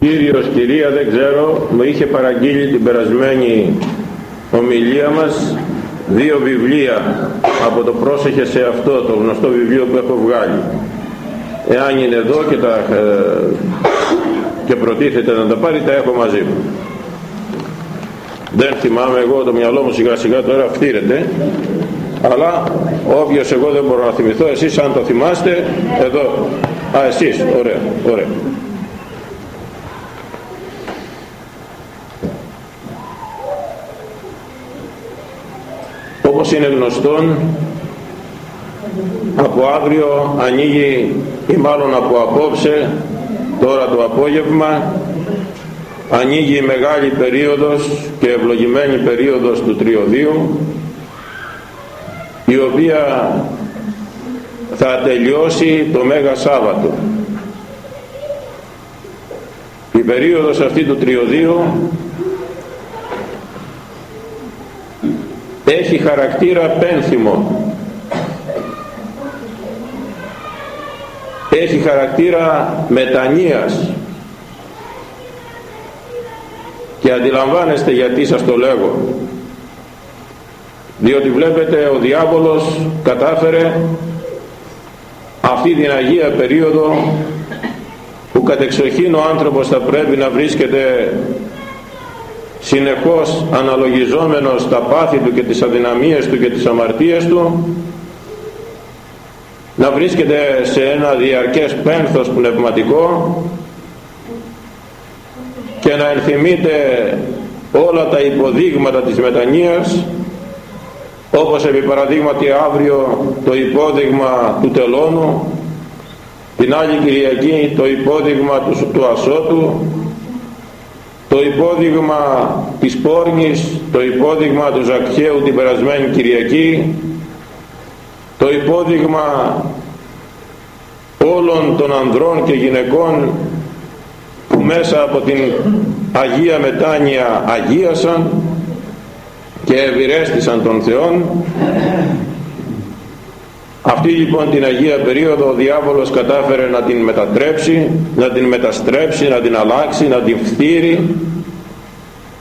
Κύριος, κυρία δεν ξέρω, μου είχε παραγγείλει την περασμένη ομιλία μας δύο βιβλία από το πρόσεχε σε αυτό το γνωστό βιβλίο που έχω βγάλει. Εάν είναι εδώ και, τα, ε, και προτίθεται να τα πάρει τα έχω μαζί μου. Δεν θυμάμαι εγώ το μυαλό μου σιγά σιγά τώρα φτύρεται αλλά όποιος εγώ δεν μπορώ να θυμηθώ εσείς αν το θυμάστε εδώ α εσείς ωραία ωραία όπως είναι γνωστόν από αύριο ανοίγει ή μάλλον από απόψε τώρα το απόγευμα ανοίγει η μεγάλη περίοδος και ευλογημένη περίοδος του τριωδίου η οποία θα τελειώσει το Μέγα Σάββατο. Η περίοδος αυτή του τριωδίου έχει χαρακτήρα πένθυμο. Έχει χαρακτήρα μετανοίας. Και αντιλαμβάνεστε γιατί σας το λέγω διότι βλέπετε ο διάβολος κατάφερε αυτή την Αγία περίοδο που κατεξοχήν ο άνθρωπος θα πρέπει να βρίσκεται συνεχώς αναλογιζόμενος τα πάθη του και τις αδυναμίες του και τις αμαρτίες του να βρίσκεται σε ένα διαρκές πένθος πνευματικό και να ενθυμείτε όλα τα υποδείγματα της μετανοίας όπως επί παραδείγματι αύριο το υπόδειγμα του τελώνου την άλλη Κυριακή το υπόδειγμα του, του ασώτου το υπόδειγμα της πόρνης το υπόδειγμα του Ζακχαίου την περασμένη Κυριακή το υπόδειγμα όλων των ανδρών και γυναικών που μέσα από την Αγία Μετάνοια αγίασαν και ευηρέστησαν τον Θεόν αυτή λοιπόν την Αγία περίοδο ο διάβολος κατάφερε να την μετατρέψει, να την μεταστρέψει, να την αλλάξει, να την φθείρει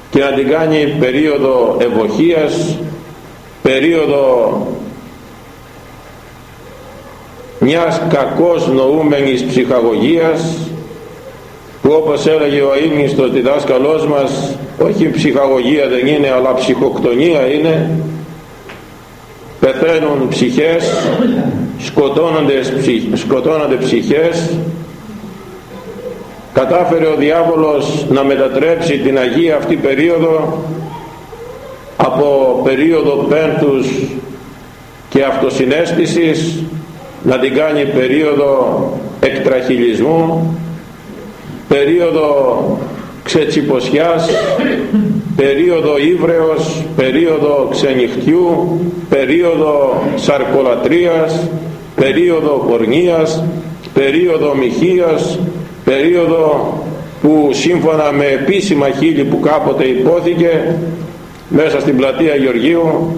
και να την κάνει περίοδο ευοχίας, περίοδο μιας κακώς νοούμενης ψυχαγωγίας που όπως έλεγε ο αείμνηστος διδάσκαλός μας όχι ψυχαγωγία δεν είναι αλλά ψυχοκτονία είναι πεθαίνουν ψυχές σκοτώνονται, σκοτώνονται ψυχές. Κατάφερε ο διάβολος να μετατρέψει την Αγία αυτή περίοδο από περίοδο πένθους και αυτοσυναίσθησης να την κάνει περίοδο εκτραχυλισμού περίοδο ξετσιποσιάς, περίοδο ύβρεως, περίοδο ξενυχτιού, περίοδο σαρκολατρίας, περίοδο πορνείας, περίοδο μοιχείας, περίοδο που σύμφωνα με επίσημα χείλη που κάποτε υπόθηκε μέσα στην πλατεία Γεωργίου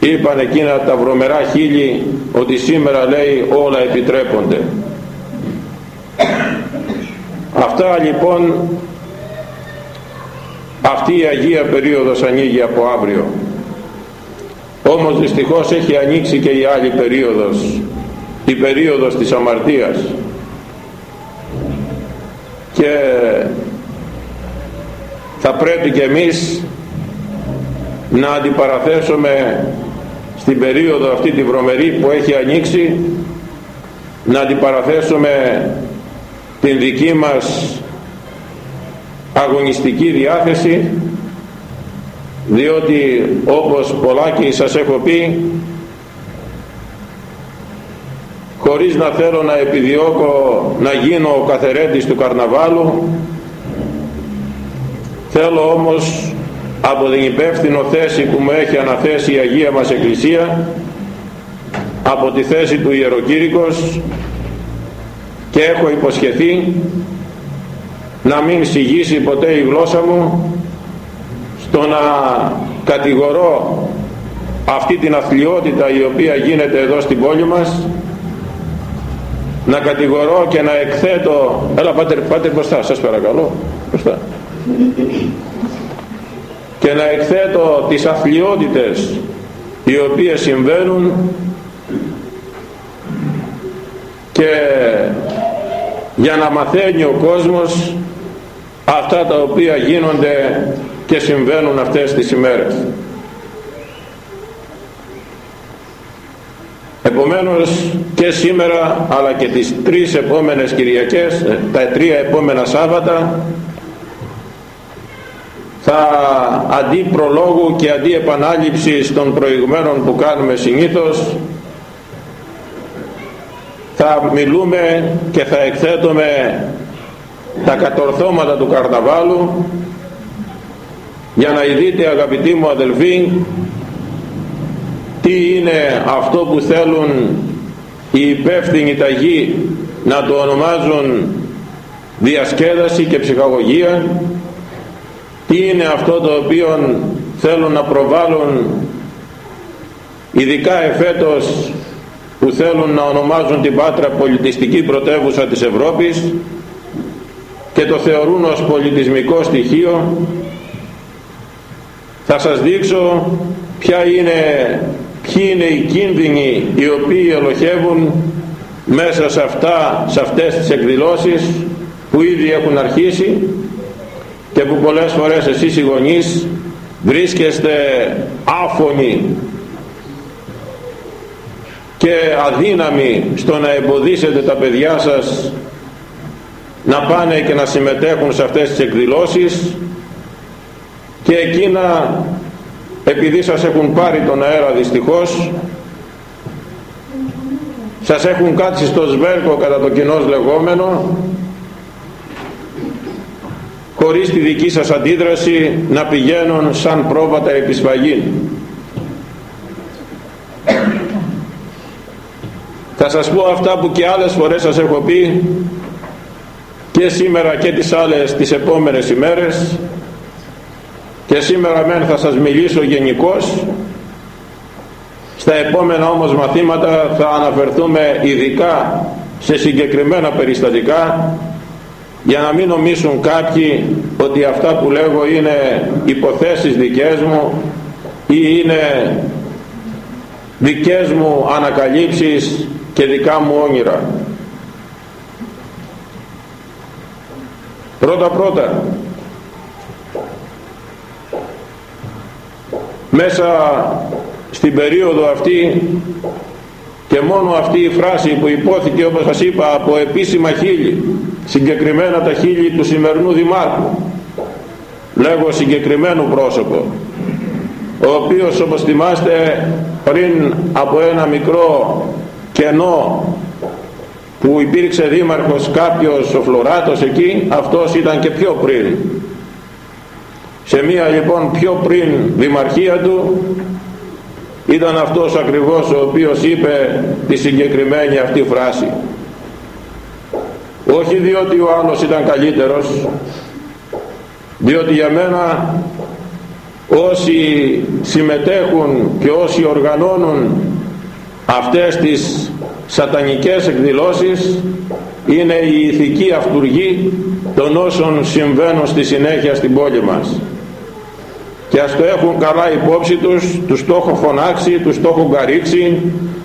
είπαν εκείνα τα βρωμερά χείλη ότι σήμερα λέει όλα επιτρέπονται. Αυτά λοιπόν αυτή η Αγία περίοδος ανοίγει από αύριο. Όμως δυστυχώς έχει ανοίξει και η άλλη περίοδος, η περίοδος της αμαρτίας. Και θα πρέπει και εμείς να αντιπαραθέσουμε στην περίοδο αυτή τη βρωμερή που έχει ανοίξει να αντιπαραθέσουμε την δική μας αγωνιστική διάθεση διότι όπως πολλάκι σας έχω πει χωρίς να θέλω να επιδιώκω να γίνω ο καθερέτης του καρναβάλου θέλω όμως από την υπεύθυνο θέση που μου έχει αναθέσει η Αγία μας Εκκλησία από τη θέση του Ιεροκήρυκος και έχω υποσχεθεί να μην συγγύσει ποτέ η γλώσσα μου στο να κατηγορώ αυτή την αθλειότητα η οποία γίνεται εδώ στην πόλη μας να κατηγορώ και να εκθέτω. Έλα πάτε, πάτε μπροστά σας παρακαλώ μπροστά. Και να εκθέτω τις αθλειότητες οι οποίες συμβαίνουν και για να μαθαίνει ο κόσμος αυτά τα οποία γίνονται και συμβαίνουν αυτές τις ημέρες. Επομένως και σήμερα αλλά και τις τρεις επόμενες Κυριακές, τα τρία επόμενα Σάββατα θα αντί προλόγου και αντί επανάληψης των προηγουμένων που κάνουμε συνήθως θα μιλούμε και θα εκθέτουμε τα κατορθώματα του καρναβάλου. Για να δείτε αγαπητοί μου αδελφοί τι είναι αυτό που θέλουν οι υπεύθυνοι ταγοί να το ονομάζουν διασκέδαση και ψυχαγωγία. Τι είναι αυτό το οποίο θέλουν να προβάλλουν ειδικά εφέτος που θέλουν να ονομάζουν την Πάτρα πολιτιστική πρωτεύουσα της Ευρώπης και το θεωρούν ως πολιτισμικό στοιχείο θα σας δείξω ποια είναι, ποιοι είναι οι κίνδυνοι οι οποίοι ελοχεύουν μέσα σε, αυτά, σε αυτές τις εκδηλώσεις που ήδη έχουν αρχίσει και που πολλές φορές εσείς οι γονείς βρίσκεστε άφωνοι και αδύναμοι στο να εμποδίσετε τα παιδιά σας να πάνε και να συμμετέχουν σε αυτές τις εκδηλώσεις και εκείνα επειδή σας έχουν πάρει τον αέρα δυστυχώς σας έχουν κάτσει στο σβέρκο κατά το κοινός λεγόμενο χωρίς τη δική σας αντίδραση να πηγαίνουν σαν πρόβατα επισφαγή. Θα σας πω αυτά που και άλλες φορές σας έχω πει και σήμερα και τις άλλες τις επόμενες ημέρες και σήμερα μεν θα σας μιλήσω γενικώς στα επόμενα όμως μαθήματα θα αναφερθούμε ειδικά σε συγκεκριμένα περιστατικά για να μην νομίσουν κάποιοι ότι αυτά που λέγω είναι υποθέσεις δικές μου ή είναι δικές μου ανακαλύψεις και δικά μου όνειρα. Πρώτα πρώτα. Μέσα στην περίοδο αυτή και μόνο αυτή η φράση που υπόθηκε όπως σας είπα από επίσημα χείλη συγκεκριμένα τα χείλη του σημερινού δημάρχου λέγω συγκεκριμένο πρόσωπο ο οποίος όπως θυμάστε πριν από ένα μικρό κενό που υπήρξε δήμαρχος κάποιος ο Φλωράτος εκεί αυτός ήταν και πιο πριν. Σε μία λοιπόν πιο πριν δημαρχία του ήταν αυτός ακριβώς ο οποίος είπε τη συγκεκριμένη αυτή φράση. Όχι διότι ο άλλος ήταν καλύτερος διότι για μένα όσοι συμμετέχουν και όσοι οργανώνουν αυτές τις σατανικές εκδηλώσεις είναι η ηθική αυτούργη των όσων συμβαίνουν στη συνέχεια στην πόλη μας. Και ας το έχουν καλά υπόψη τους τους το έχω φωνάξει, τους το έχω καρίξει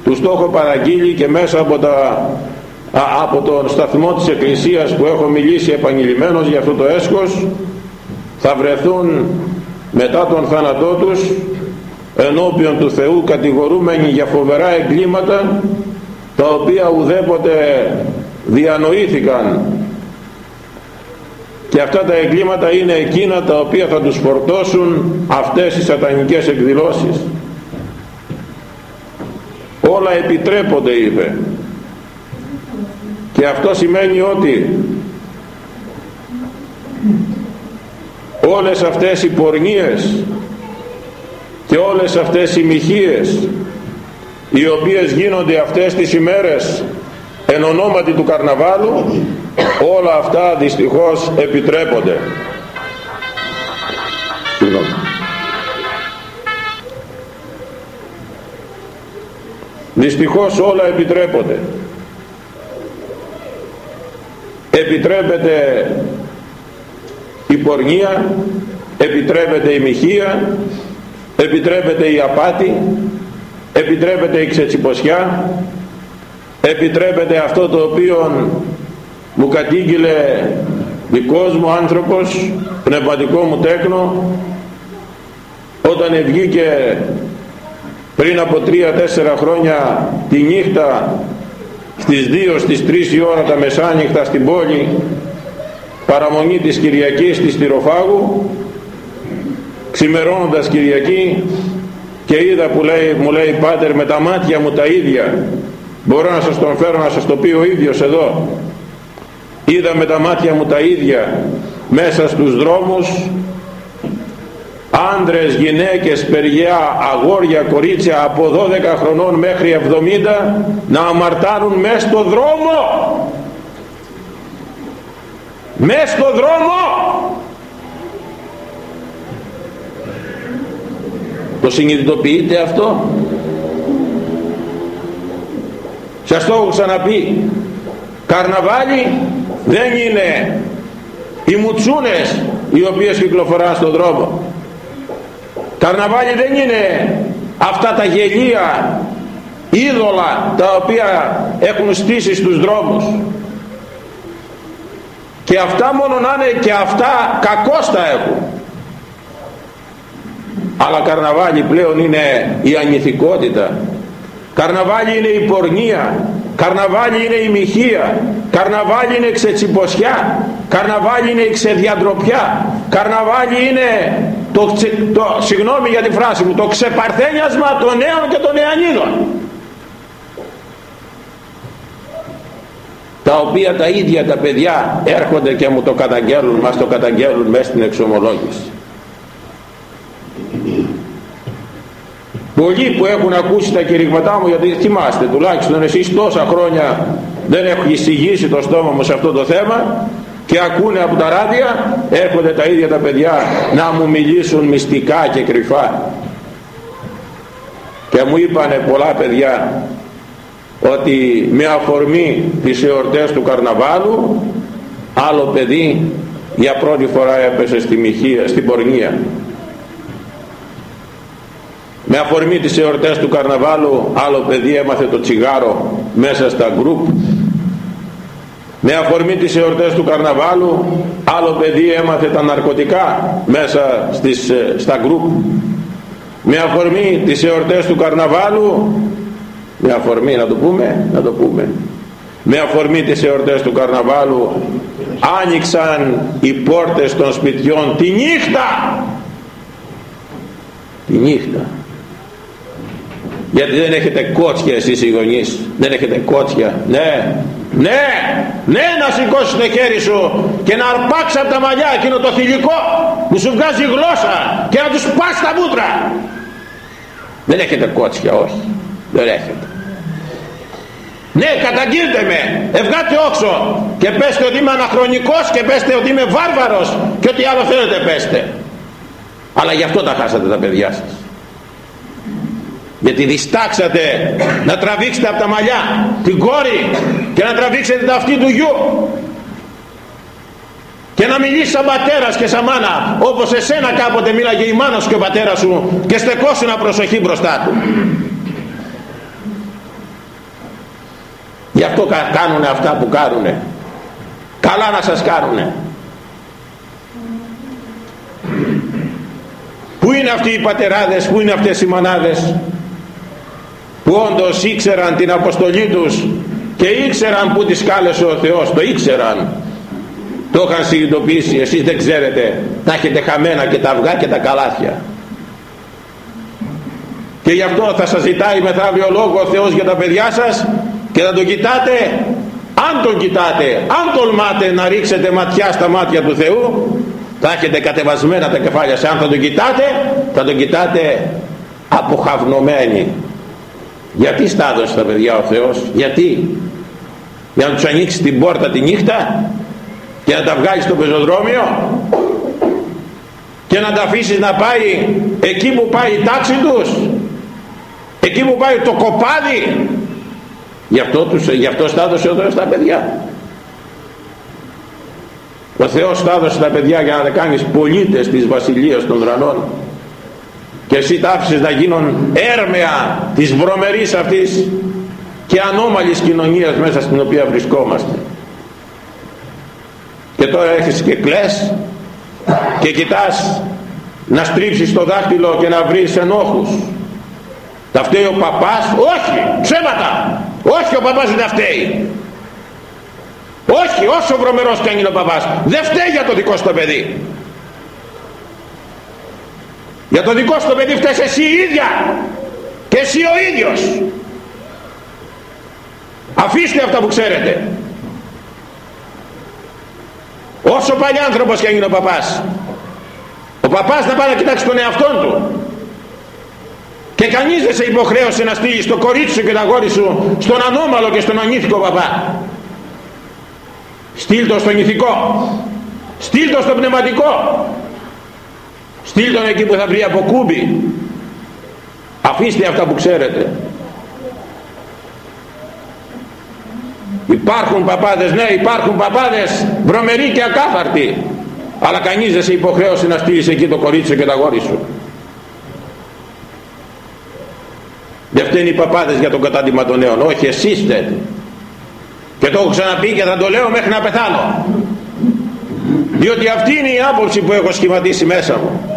τους το έχω παραγγείλει και μέσα από, τα, από τον σταθμό της Εκκλησίας που έχω μιλήσει επανειλημμένος για αυτό το έσχος θα βρεθούν μετά τον θάνατό τους ενώπιον του Θεού κατηγορούμενοι για φοβερά εγκλήματα τα οποία ουδέποτε διανοήθηκαν. Και αυτά τα εγκλήματα είναι εκείνα τα οποία θα τους φορτώσουν αυτές οι σατανικές εκδηλώσεις. Όλα επιτρέπονται είπε. Και αυτό σημαίνει ότι όλες αυτές οι πορνίες και όλες αυτές οι μοιχείες οι οποίες γίνονται αυτές τις ημέρες εν ονόματι του καρναβάλου όλα αυτά δυστυχώς επιτρέπονται. Δυστυχώς όλα επιτρέπονται. Επιτρέπεται η πορνεία επιτρέπεται η μοιχεία επιτρέπεται η απάτη επιτρέπεται η ξετσιποσιά επιτρέπεται αυτό το οποίο μου κατήγγειλε δικός μου άνθρωπος πνευματικό μου τέκνο όταν βγήκε πριν από τρία-τέσσερα χρόνια τη νύχτα στις 2 στις 3 η ώρα τα μεσάνυχτα στην πόλη παραμονή της Κυριακής της Τυροφάγου ξημερώνοντας Κυριακή και είδα που λέει, μου λέει πάτερ με τα μάτια μου τα ίδια. Μπορώ να σας τον φέρω να σας το πει ο ίδιος εδώ είδα με τα μάτια μου τα ίδια μέσα στους δρόμους άντρες, γυναίκες, παιδιά, αγόρια, κορίτσια από 12 χρονών μέχρι 70 να αμαρτάνουν μέσα στο δρόμο. Μέσα στο δρόμο το συνειδητοποιείτε αυτό; Σας το έχω ξαναπεί. Καρναβάλι δεν είναι οι μουτσούνες οι οποίες κυκλοφοράνε στον δρόμο. Καρναβάλι δεν είναι αυτά τα γελία είδωλα τα οποία έχουν στήσει στους δρόμους. Και αυτά μόνο να είναι και αυτά κακώς τα έχουν αλλά καρναβάλι πλέον είναι η ανηθικότητα. Καρναβάλι είναι η πορνεία. Καρναβάλι είναι η μοιχεία. Καρναβάλι είναι η ξετσιποσιά. Καρναβάλι είναι η ξεδιαντροπιά. Καρναβάλι είναι το, το, συγγνώμη για τη φράση μου το ξεπαρθένιασμα των νέων και των νεανίδων τα οποία τα ίδια τα παιδιά έρχονται και μου το καταγγέλουν μας το καταγγέλουν μέσα στην εξομολόγηση πολλοί που έχουν ακούσει τα κηρύγματά μου γιατί θυμάστε τουλάχιστον εσείς τόσα χρόνια δεν έχω εισηγήσει το στόμα μου σε αυτό το θέμα και ακούνε από τα ράδια έρχονται τα ίδια τα παιδιά να μου μιλήσουν μυστικά και κρυφά. Και μου είπανε πολλά παιδιά ότι με αφορμή τις εορτές του καρναβάλου άλλο παιδί για πρώτη φορά έπεσε στη μοιχεία, στην πορνεία με αφορμή τις εορτές του καρναβάλου άλλο παιδί έμαθε το τσιγάρο μέσα στα γκρουπ. Με αφορμή τις εορτές του καρναβάλου άλλο παιδί έμαθε τα ναρκωτικά μέσα στις, ε, στα γκρουπ. Με αφορμή τις εορτές του καρναβάλου με αφορμή να το πούμε να το πούμε. Με αφορμή τις εορτές του καρναβάλου άνοιξαν οι πόρτες των σπιτιών τη νύχτα. Τη νύχτα γιατί δεν έχετε κότσια εσείς οι γονείς. Δεν έχετε κότσια. Ναι. Ναι. Ναι να σηκώσεις το χέρι σου και να αρπάξεις από τα μαλλιά εκείνο το θηλυκό που σου βγάζει γλώσσα και να τους πας τα μούτρα. Δεν έχετε κότσια όχι. Δεν έχετε. Ναι καταγγείλτε με. Ευγάτε όξο και πέστε ότι είμαι αναχρονικός και πέστε ότι είμαι βάρβαρος και ό,τι άλλο θέλετε πέστε. Αλλά γι' αυτό τα χάσατε τα παιδιά σας γιατί διστάξατε να τραβήξετε από τα μαλλιά την κόρη και να τραβήξετε τα αυτή του γιου. Και να μιλήσεις σαν πατέρας και σαν μάνα όπως εσένα κάποτε μίλαγε η μάνα σου και ο πατέρας σου και στεκόσουν προσοχή μπροστά του. Γι' αυτό κάνουν αυτά που κάνουν καλά να σας κάνουν Πού είναι αυτοί οι πατεράδες, πού είναι αυτές οι μανάδες; Που όντως ήξεραν την αποστολή τους και ήξεραν που τις κάλεσε ο Θεός το ήξεραν. Το είχαν συνειδητοποιήσει εσείς δεν ξέρετε τα έχετε χαμένα και τα αυγά και τα καλάθια. Και γι' αυτό θα σας ζητάει μεθαύριο λόγο ο Θεός για τα παιδιά σας και θα τον κοιτάτε αν τον κοιτάτε αν τολμάτε να ρίξετε ματιά στα μάτια του Θεού θα έχετε κατεβασμένα τα κεφάλια σε αν θα τον κοιτάτε θα τον κοιτάτε αποχαυνομένοι γιατί στα έδωσε τα παιδιά ο Θεός γιατί; Για να τους ανοίξεις την πόρτα τη νύχτα και να τα βγάλεις στο πεζοδρόμιο και να τα αφήσεις να πάει εκεί που πάει η τάξη τους εκεί που πάει το κοπάδι. Γι' αυτό, τους, γι αυτό στα έδωσε ο Θεός τα παιδιά. Ο Θεός τα έδωσε τα παιδιά για να τα κάνεις πολίτες της βασιλείας των ουρανών και εσύ τα άφησες να γίνουν έρμεα της βρωμερής αυτής και ανώμαλης κοινωνίας μέσα στην οποία βρισκόμαστε. Και τώρα έχεις και κλαις και κοιτάς να στρίψεις το δάχτυλο και να βρεις ενόχους. Τα φταίει ο παπάς; Όχι! Ψέματα! Όχι ο παπάς δεν τα φταίει. Όχι όσο βρωμερός και αν είναι ο παπάς δεν φταίει για το δικό σου το παιδί για το δικό σου το παιδί φταίει εσύ ίδια. Και εσύ ο ίδιος. Αφήστε αυτά που ξέρετε. Όσο παλιάνθρωπος και αν είναι ο παπάς. Ο παπάς θα πάει να κοιτάξει τον εαυτό του. Και κανείς δεν σε υποχρέωσε να στείλεις το κορίτσι σου και τα γόρι σου στον ανώμαλο και στον ανήθικο παπά. Στείλ το στον ηθικό στείλ το στο πνευματικό στείλ τον εκεί που θα βρει από κούμπι. Αφήστε αυτά που ξέρετε. Υπάρχουν παπάδες ναι υπάρχουν παπάδες. Βρωμεροί και ακάθαρτοι. Αλλά κανείς δεν σε υποχρέωσε να στείλεις εκεί το κορίτσι και τα γόρι σου. Δεν φταίνει οι παπάδες για τον κατάντημα των νέων. Όχι εσείς φταίτε και το έχω ξαναπεί και θα το λέω μέχρι να πεθάνω. Διότι αυτή είναι η άποψη που έχω σχηματίσει μέσα μου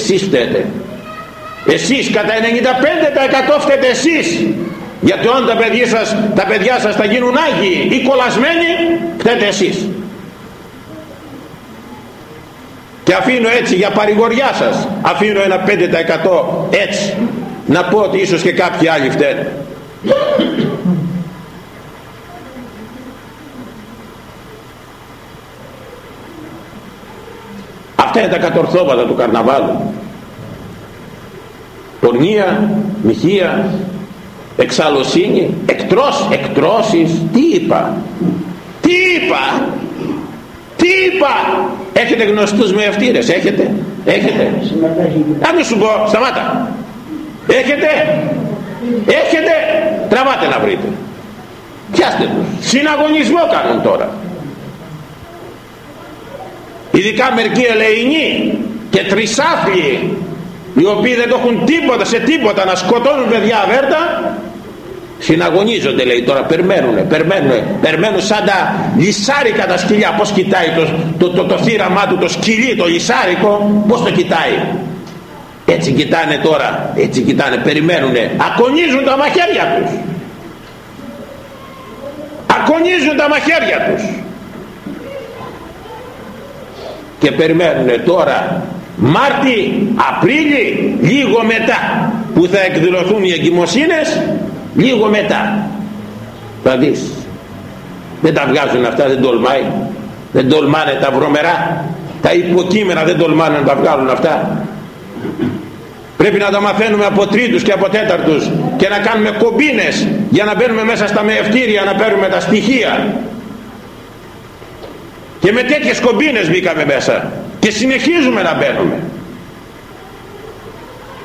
εσείς φταίτε. Εσείς κατά 95% φταίτε εσείς. Γιατί όταν τα παιδιά σας, τα παιδιά σας θα γίνουν άγιοι ή κολλασμένοι φταίτε εσείς. Και αφήνω έτσι για παρηγοριά σας αφήνω ένα 5% έτσι να πω ότι ίσως και κάποιοι άλλοι φταίνε αυτά είναι τα κατορθώματα του καρναβάλου πορνεία, μοιχεία εξαλωσύνη εκτρός, εκτρώσεις. Τι είπα; Τι είπα; Τι είπα; Έχετε γνωστούς με αυτήρες έχετε; Έχετε; Αν σου πω σταμάτα. Έχετε; Έχετε; Τραβάτε να βρείτε. Πιάστε τους. Συναγωνισμό κάνουν τώρα. Ειδικά μερικοί ελεηνοί και τρισάθλοι οι οποίοι δεν το έχουν τίποτα σε τίποτα να σκοτώνουν παιδιά αβέρτα συναγωνίζονται λέει τώρα περιμένουν περιμένουν περιμένουν σαν τα λισάρικα τα σκυλιά. Πως κοιτάει το, το, το, το θύραμά του το σκυλί το λισάρικο πως το κοιτάει; Έτσι κοιτάνε τώρα έτσι κοιτάνε περιμένουν ακονίζουν τα μαχαίρια τους. Ακονίζουν τα μαχαίρια τους. Και περιμένουν τώρα Μάρτι, Απρίλη, λίγο μετά που θα εκδηλωθούν οι εγκυμοσύνες, λίγο μετά. Θα δεις. Δεν τα βγάζουν αυτά, δεν τολμάει. Δεν τολμάνε τα βρωμερά. Τα υποκείμενα δεν τολμάνε να τα βγάλουν αυτά. Πρέπει να τα μαθαίνουμε από τρίτους και από τέταρτους και να κάνουμε κομπίνες για να μπαίνουμε μέσα στα μεευτήρια να παίρνουμε τα στοιχεία. Και με τέτοιες κομπίνες μπήκαμε μέσα και συνεχίζουμε να μπαίνουμε.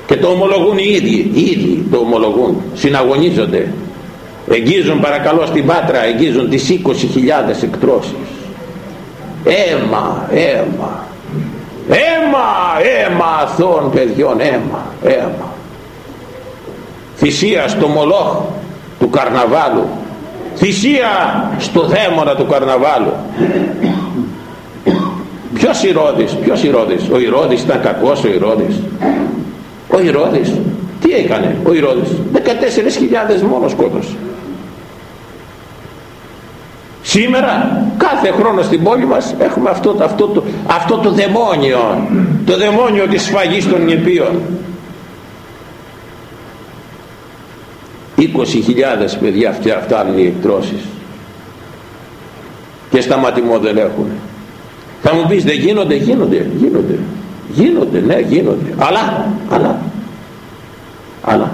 Και το ομολογούν οι ίδιοι οι ίδιοι το ομολογούν. Συναγωνίζονται. Εγγίζουν παρακαλώ στην Πάτρα εγγίζουν τις 20.000 εκτρώσεις. Αίμα αίμα. Αίμα αίμα αθώων παιδιών αίμα αίμα. Θυσία στο μολόχ του καρναβάλου. Θυσία στο δαίμονα του καρναβάλου ποιος Ηρώδης ποιος Ηρώδης; Ο Ηρώδης ήταν κακός ο Ηρώδης. Ο Ηρώδης τι έκανε ο Ηρώδης; 14.000 μόνος σκότωσε. Σήμερα κάθε χρόνο στην πόλη μας έχουμε αυτό, αυτό, το, αυτό το δαιμόνιο το δαιμόνιο της σφαγής των νηπίων. 20.000 παιδιά φτάνουν οι εκτρώσεις. Και σταματημό δεν έχουν θα μου πεις δεν γίνονται γίνονται γίνονται. Γίνονται ναι γίνονται. Αλλά αλλά αλλά.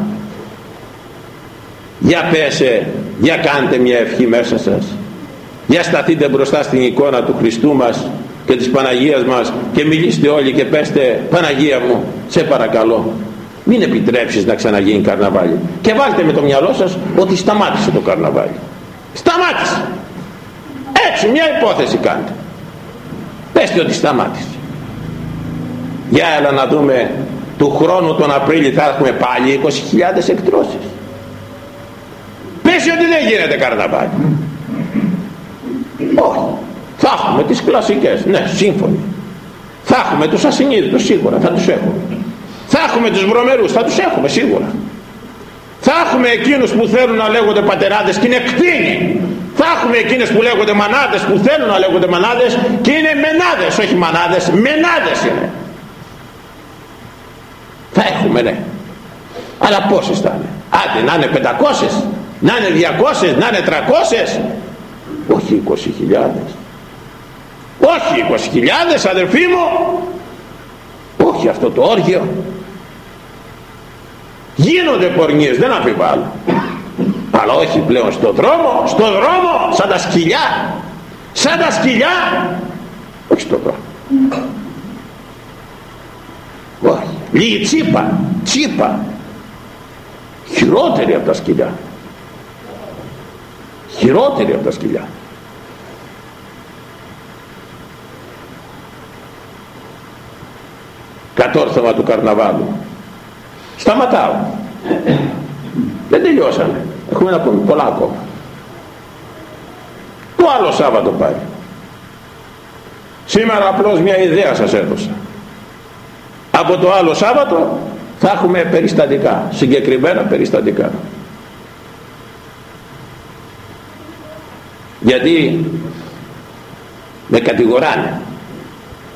Για πέσε για κάντε μια ευχή μέσα σας. Για σταθείτε μπροστά στην εικόνα του Χριστού μας και της Παναγίας μας και μιλήστε όλοι και πέστε Παναγία μου σε παρακαλώ μην επιτρέψεις να ξαναγίνει καρναβάλι και βάλτε με το μυαλό σας ότι σταμάτησε το καρναβάλι. Σταμάτησε. Εντάξει μια υπόθεση κάντε πέστε ότι σταμάτησε. Για έλα να δούμε του χρόνου τον Απρίλιο θα έχουμε πάλι 20.000 εκτρώσεις. Πες ότι δεν γίνεται καρναβάλι. Όχι. Θα έχουμε τις κλασικές. Ναι σύμφωνοι. Θα έχουμε τους ασυνείδητους σίγουρα θα τους έχουμε. Θα έχουμε τους βρωμερούς θα τους έχουμε σίγουρα. Θα έχουμε εκείνους που θέλουν να λέγονται πατεράδες και είναι κτίνοι θα έχουμε εκείνες που λέγονται μανάδες που θέλουν να λέγονται μανάδες και είναι μενάδες όχι μανάδες μενάδες είναι. Θα έχουμε ναι. Αλλά πόσες θα είναι; Άντε να είναι 500 να είναι 200 να είναι 300 όχι 20.000 όχι 20.000 αδερφοί μου. Όχι αυτό το όργιο. Γίνονται πορνίες δεν αμφιβάλλω αλλά όχι πλέον στο δρόμο στο δρόμο σαν τα σκυλιά. Σαν τα σκυλιά. Όχι στο δρόμο. Όχι λίγη τσίπα τσίπα. Χειρότερη από τα σκυλιά. Χειρότερη από τα σκυλιά. Κατόρθωμα του καρναβάλου. Σταματάω. Δεν τελειώσαμε έχουμε να πούμε πολλά ακόμα. Το άλλο Σάββατο πάλι σήμερα απλώς μια ιδέα σας έδωσα. Από το άλλο Σάββατο θα έχουμε περιστατικά συγκεκριμένα περιστατικά. Γιατί με κατηγοράνε.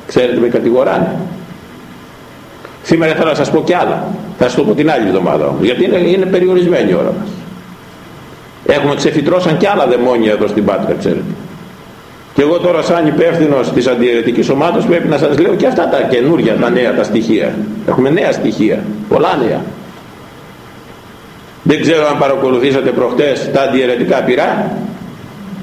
Ξέρετε με κατηγοράνε. Σήμερα θέλω να σας πω κι άλλα. Θα σας το πω την άλλη εβδομάδα γιατί είναι, είναι περιορισμένη η ώρα μας έχουμε ξεφυτρώσαν κι άλλα δαιμόνια εδώ στην Πάτρα ξέρετε και εγώ τώρα σαν υπεύθυνος της αντιαιρετικής ομάδας πρέπει να σας λέω και αυτά τα καινούργια, τα νέα τα στοιχεία. Έχουμε νέα στοιχεία, πολλά νέα. Δεν ξέρω αν παρακολουθήσατε προχτές τα αντιαιρετικά πυρά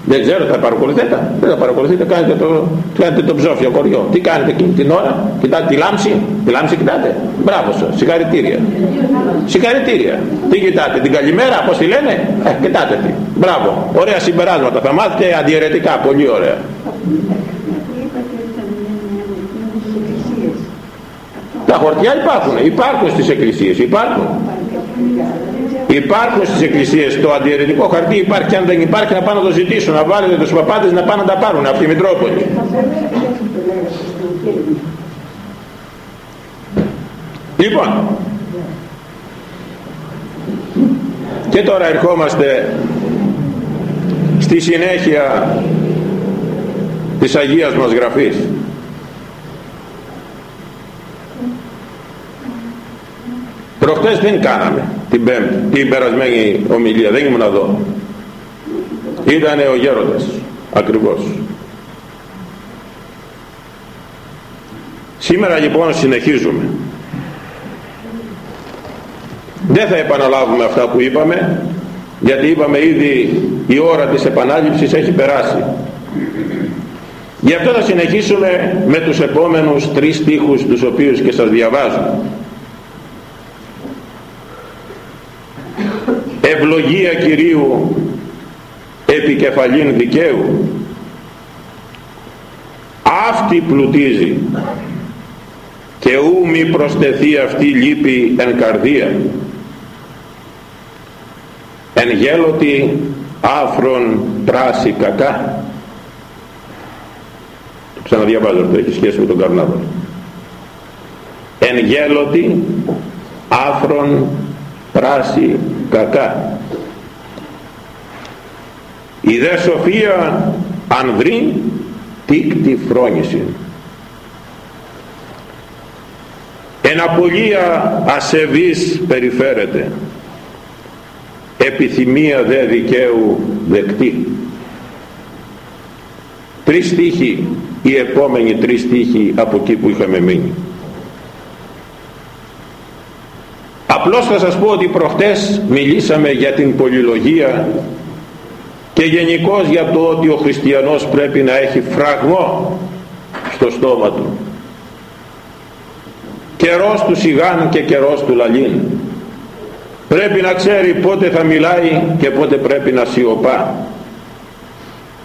δεν ξέρω, θα παρακολουθείτε. Δεν θα παρακολουθείτε, κάνετε το, κάνετε το ψόφιο κοριό. Τι κάνετε εκείνη την ώρα, κοιτάτε τη λάμψη. Τη λάμψη κοιτάτε. Μπράβο σα, συγχαρητήρια. Συγχαρητήρια. Τι κοιτάτε, την καλημέρα, πώς τη λένε; Ε, κοιτάτε τι. Μπράβο. Ωραία συμπεράσματα. Θα μάθετε αντιαιρετικά. Πολύ ωραία. Τα χορτιά υπάρχουν. Υπάρχουν στις εκκλησίες. Υπάρχουν. Υπάρχουν στις εκκλησίες το αντιαιρετικό χαρτί υπάρχει και αν δεν υπάρχει να πάνε να το ζητήσουν να βάλετε τους παπάδες να πάνε να τα πάρουν από τη Μητρόπολη. Λοιπόν και τώρα ερχόμαστε στη συνέχεια της Αγίας μας Γραφής. Προχτές δεν κάναμε την, πέμπτη, την περασμένη ομιλία. Δεν ήμουν εδώ. Ήταν ο γέροντας ακριβώς. Σήμερα λοιπόν συνεχίζουμε. Δεν θα επαναλάβουμε αυτά που είπαμε γιατί είπαμε ήδη η ώρα της επανάληψης έχει περάσει. Γι' αυτό θα συνεχίσουμε με τους επόμενους τρεις στίχους τους οποίους και σας διαβάζω ευλογία Κυρίου επικεφαλήν δικαίου. Αυτή πλουτίζει και ου μη προστεθεί αυτή λύπη εν καρδία. Εν γέλωτη άφρον πράση κακά. Το ξαναδιαβάζω αυτό έχει σχέση με τον καρνάβαλο εν γέλωτη άφρον πράση κακά η δε σοφία ανδρή τίκτη φρόνηση. Εν απολία ασεβής περιφέρεται. Επιθυμία δε δικαίου δεκτή. Τρεις στίχοι οι επόμενοι τρεις στίχοι από εκεί που είχαμε μείνει. Απλώς θα σας πω ότι προχτές μιλήσαμε για την πολυλογία και γενικώς για το ότι ο χριστιανός πρέπει να έχει φραγμό στο στόμα του. Καιρός του σιγάν και καιρός του λαλήν. Πρέπει να ξέρει πότε θα μιλάει και πότε πρέπει να σιωπά.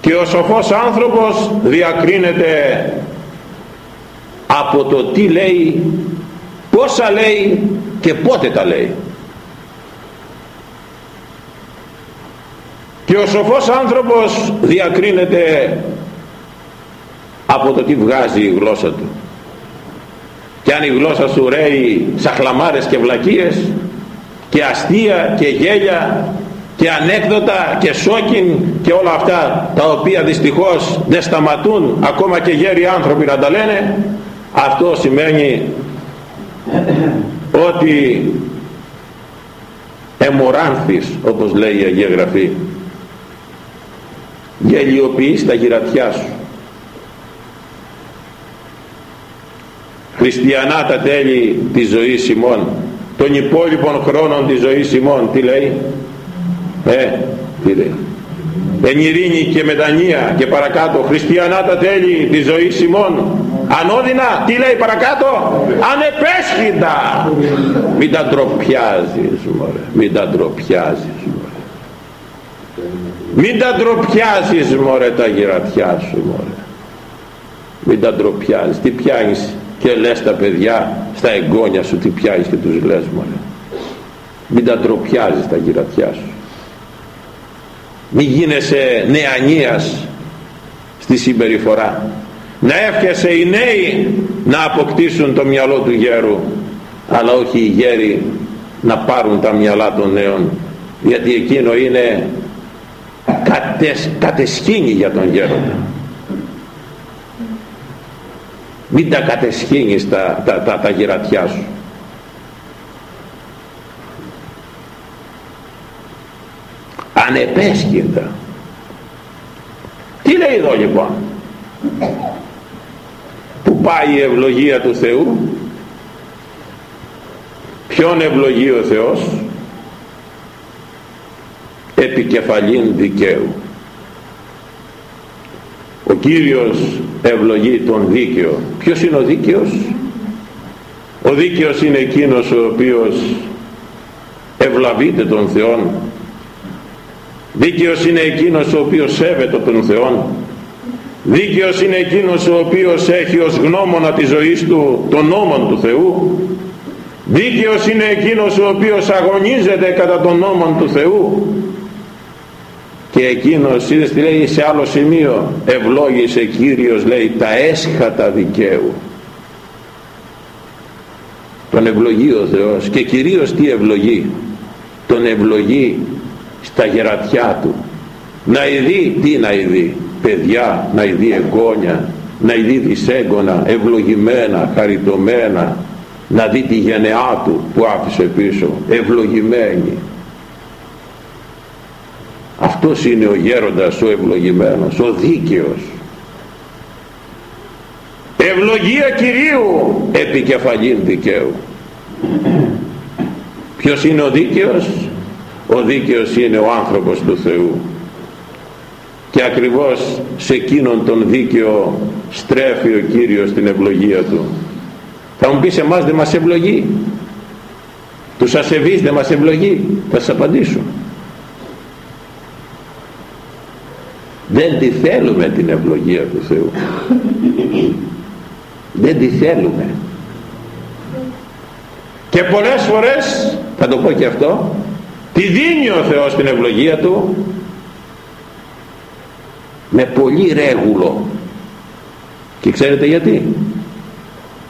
και ο σοφός άνθρωπος διακρίνεται από το τι λέει πόσα λέει και πότε τα λέει και ο σοφός άνθρωπος διακρίνεται από το τι βγάζει η γλώσσα του. Και αν η γλώσσα σου ρέει σαχλαμάρες και βλακίες και αστεία και γέλια και ανέκδοτα και σόκιν και όλα αυτά τα οποία δυστυχώς δεν σταματούν ακόμα και γέροι άνθρωποι να τα λένε αυτό σημαίνει ότι εμοράνθης όπως λέει η Αγία Γραφή γελιοποιείς τα γυρατιά σου. Χριστιανά τα τέλη της ζωής ημών. Των υπόλοιπων χρόνων της ζωής ημών τι λέει; Ε τι λέει; Εν ειρήνη και μετανία και παρακάτω χριστιανά τα τέλη της ζωής ημών. Ανώδυνα τι λέει παρακάτω; Ανεπέσχυντα. Μην τα ντροπιάζεις μωρέ μην τα ντροπιάζεις. μωρέ μην τα ντροπιάζεις μωρέ τα γυρατιά σου μωρέ. Μην τα ντροπιάζεις τι πιάνεις και λες τα παιδιά στα εγγόνια σου τι πιάνεις και τους λες μωρέ. Μην τα ντροπιάζεις τα γυρατιά σου. Μην γίνεσαι νεανίας στη συμπεριφορά. Να εύχεσαι οι νέοι να αποκτήσουν το μυαλό του γέρου αλλά όχι οι γέροι να πάρουν τα μυαλά των νέων γιατί εκείνο είναι κατεσ, κατεσχήνει για τον γέροντα. Μην τα κατεσχύνεις τα, τα, τα, τα γυρατιά σου. Ανεπέσχυντα. Τι λέει εδώ λοιπόν; Που πάει η ευλογία του Θεού; Ποιον ευλογεί ο Θεός; Επικεφαλήν δικαίου ο Κύριος ευλογεί τον δίκαιο. Ποιος είναι ο δίκαιος; Ο δίκαιος είναι εκείνος ο οποίος ευλαβείται τον Θεόν. Δίκαιος είναι εκείνος ο οποίος σέβεται τον Θεόν. Δίκαιος είναι εκείνος ο οποίος έχει ως γνώμονα τη ζωής του τον νόμον του Θεού. Δίκαιος είναι εκείνος ο οποίος αγωνίζεται κατά τον νόμον του Θεού και εκείνος είδες τι λέει σε άλλο σημείο ευλόγησε Κύριος λέει τα έσχατα δικαίου τον ευλογεί ο Θεός και κυρίως τι ευλογεί; Τον ευλογεί στα γερατιά του. Να ειδεί τι να ειδεί; Παιδιά να ειδεί εγγόνια να ειδεί δυσέγγωνα ευλογημένα, χαριτωμένα να δει τη γενεά του που άφησε πίσω ευλογημένη αυτός είναι ο γέροντας ο ευλογημένος ο δίκαιος. Ευλογία Κυρίου επικεφαλήν δικαίου. Ποιος είναι ο δίκαιος; Ο δίκαιος είναι ο άνθρωπος του Θεού. Και ακριβώς σε εκείνον τον δίκαιο στρέφει ο Κύριος την ευλογία του. Θα μου πεις εμάς δεν μας ευλογεί τους ασεβείς δεν μας ευλογεί; Θα σας απαντήσω δεν τη θέλουμε την ευλογία του Θεού. Δεν τη θέλουμε. Και πολλές φορές θα το πω και αυτό. τη δίνει ο Θεός την ευλογία του. Με πολύ ρέγουλο. Και ξέρετε γιατί;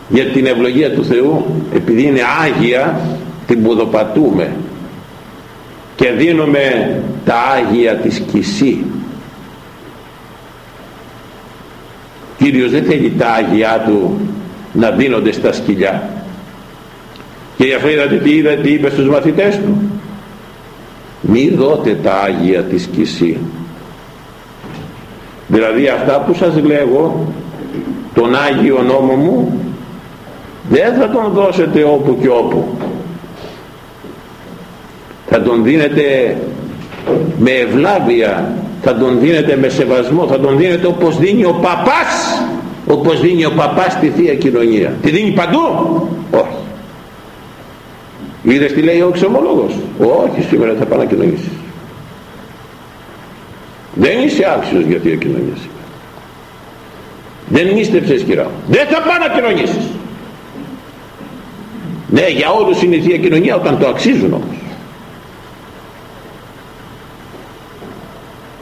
Για την ευλογία του Θεού επειδή είναι Άγια την ποδοπατούμε. Και δίνουμε τα Άγια της Κισή Κύριος δεν θέλει τα Άγια Του να δίνονται στα σκυλιά. Και γι' αυτό είδατε τι, είδατε, τι είπε στους μαθητές του. Μη δώτε τα Άγια της Κισή δηλαδή αυτά που σας λέγω τον Άγιο νόμο μου δεν θα τον δώσετε όπου και όπου. Θα τον δίνετε με ευλάβεια θα τον δίνετε με σεβασμό θα τον δίνετε όπως δίνει ο παπάς όπως δίνει ο παπάς στη Θεία Κοινωνία. Τη δίνει παντού; Όχι. Είδες τι λέει ο εξομολόγος; Όχι σήμερα θα πάω να κοινωνήσεις δεν είσαι άξιος για Θεία Κοινωνία δεν νίστεψες κυρά δεν θα πάει να κοινωνήσεις ναι για όλους είναι η Θεία Κοινωνία όταν το αξίζουν όμως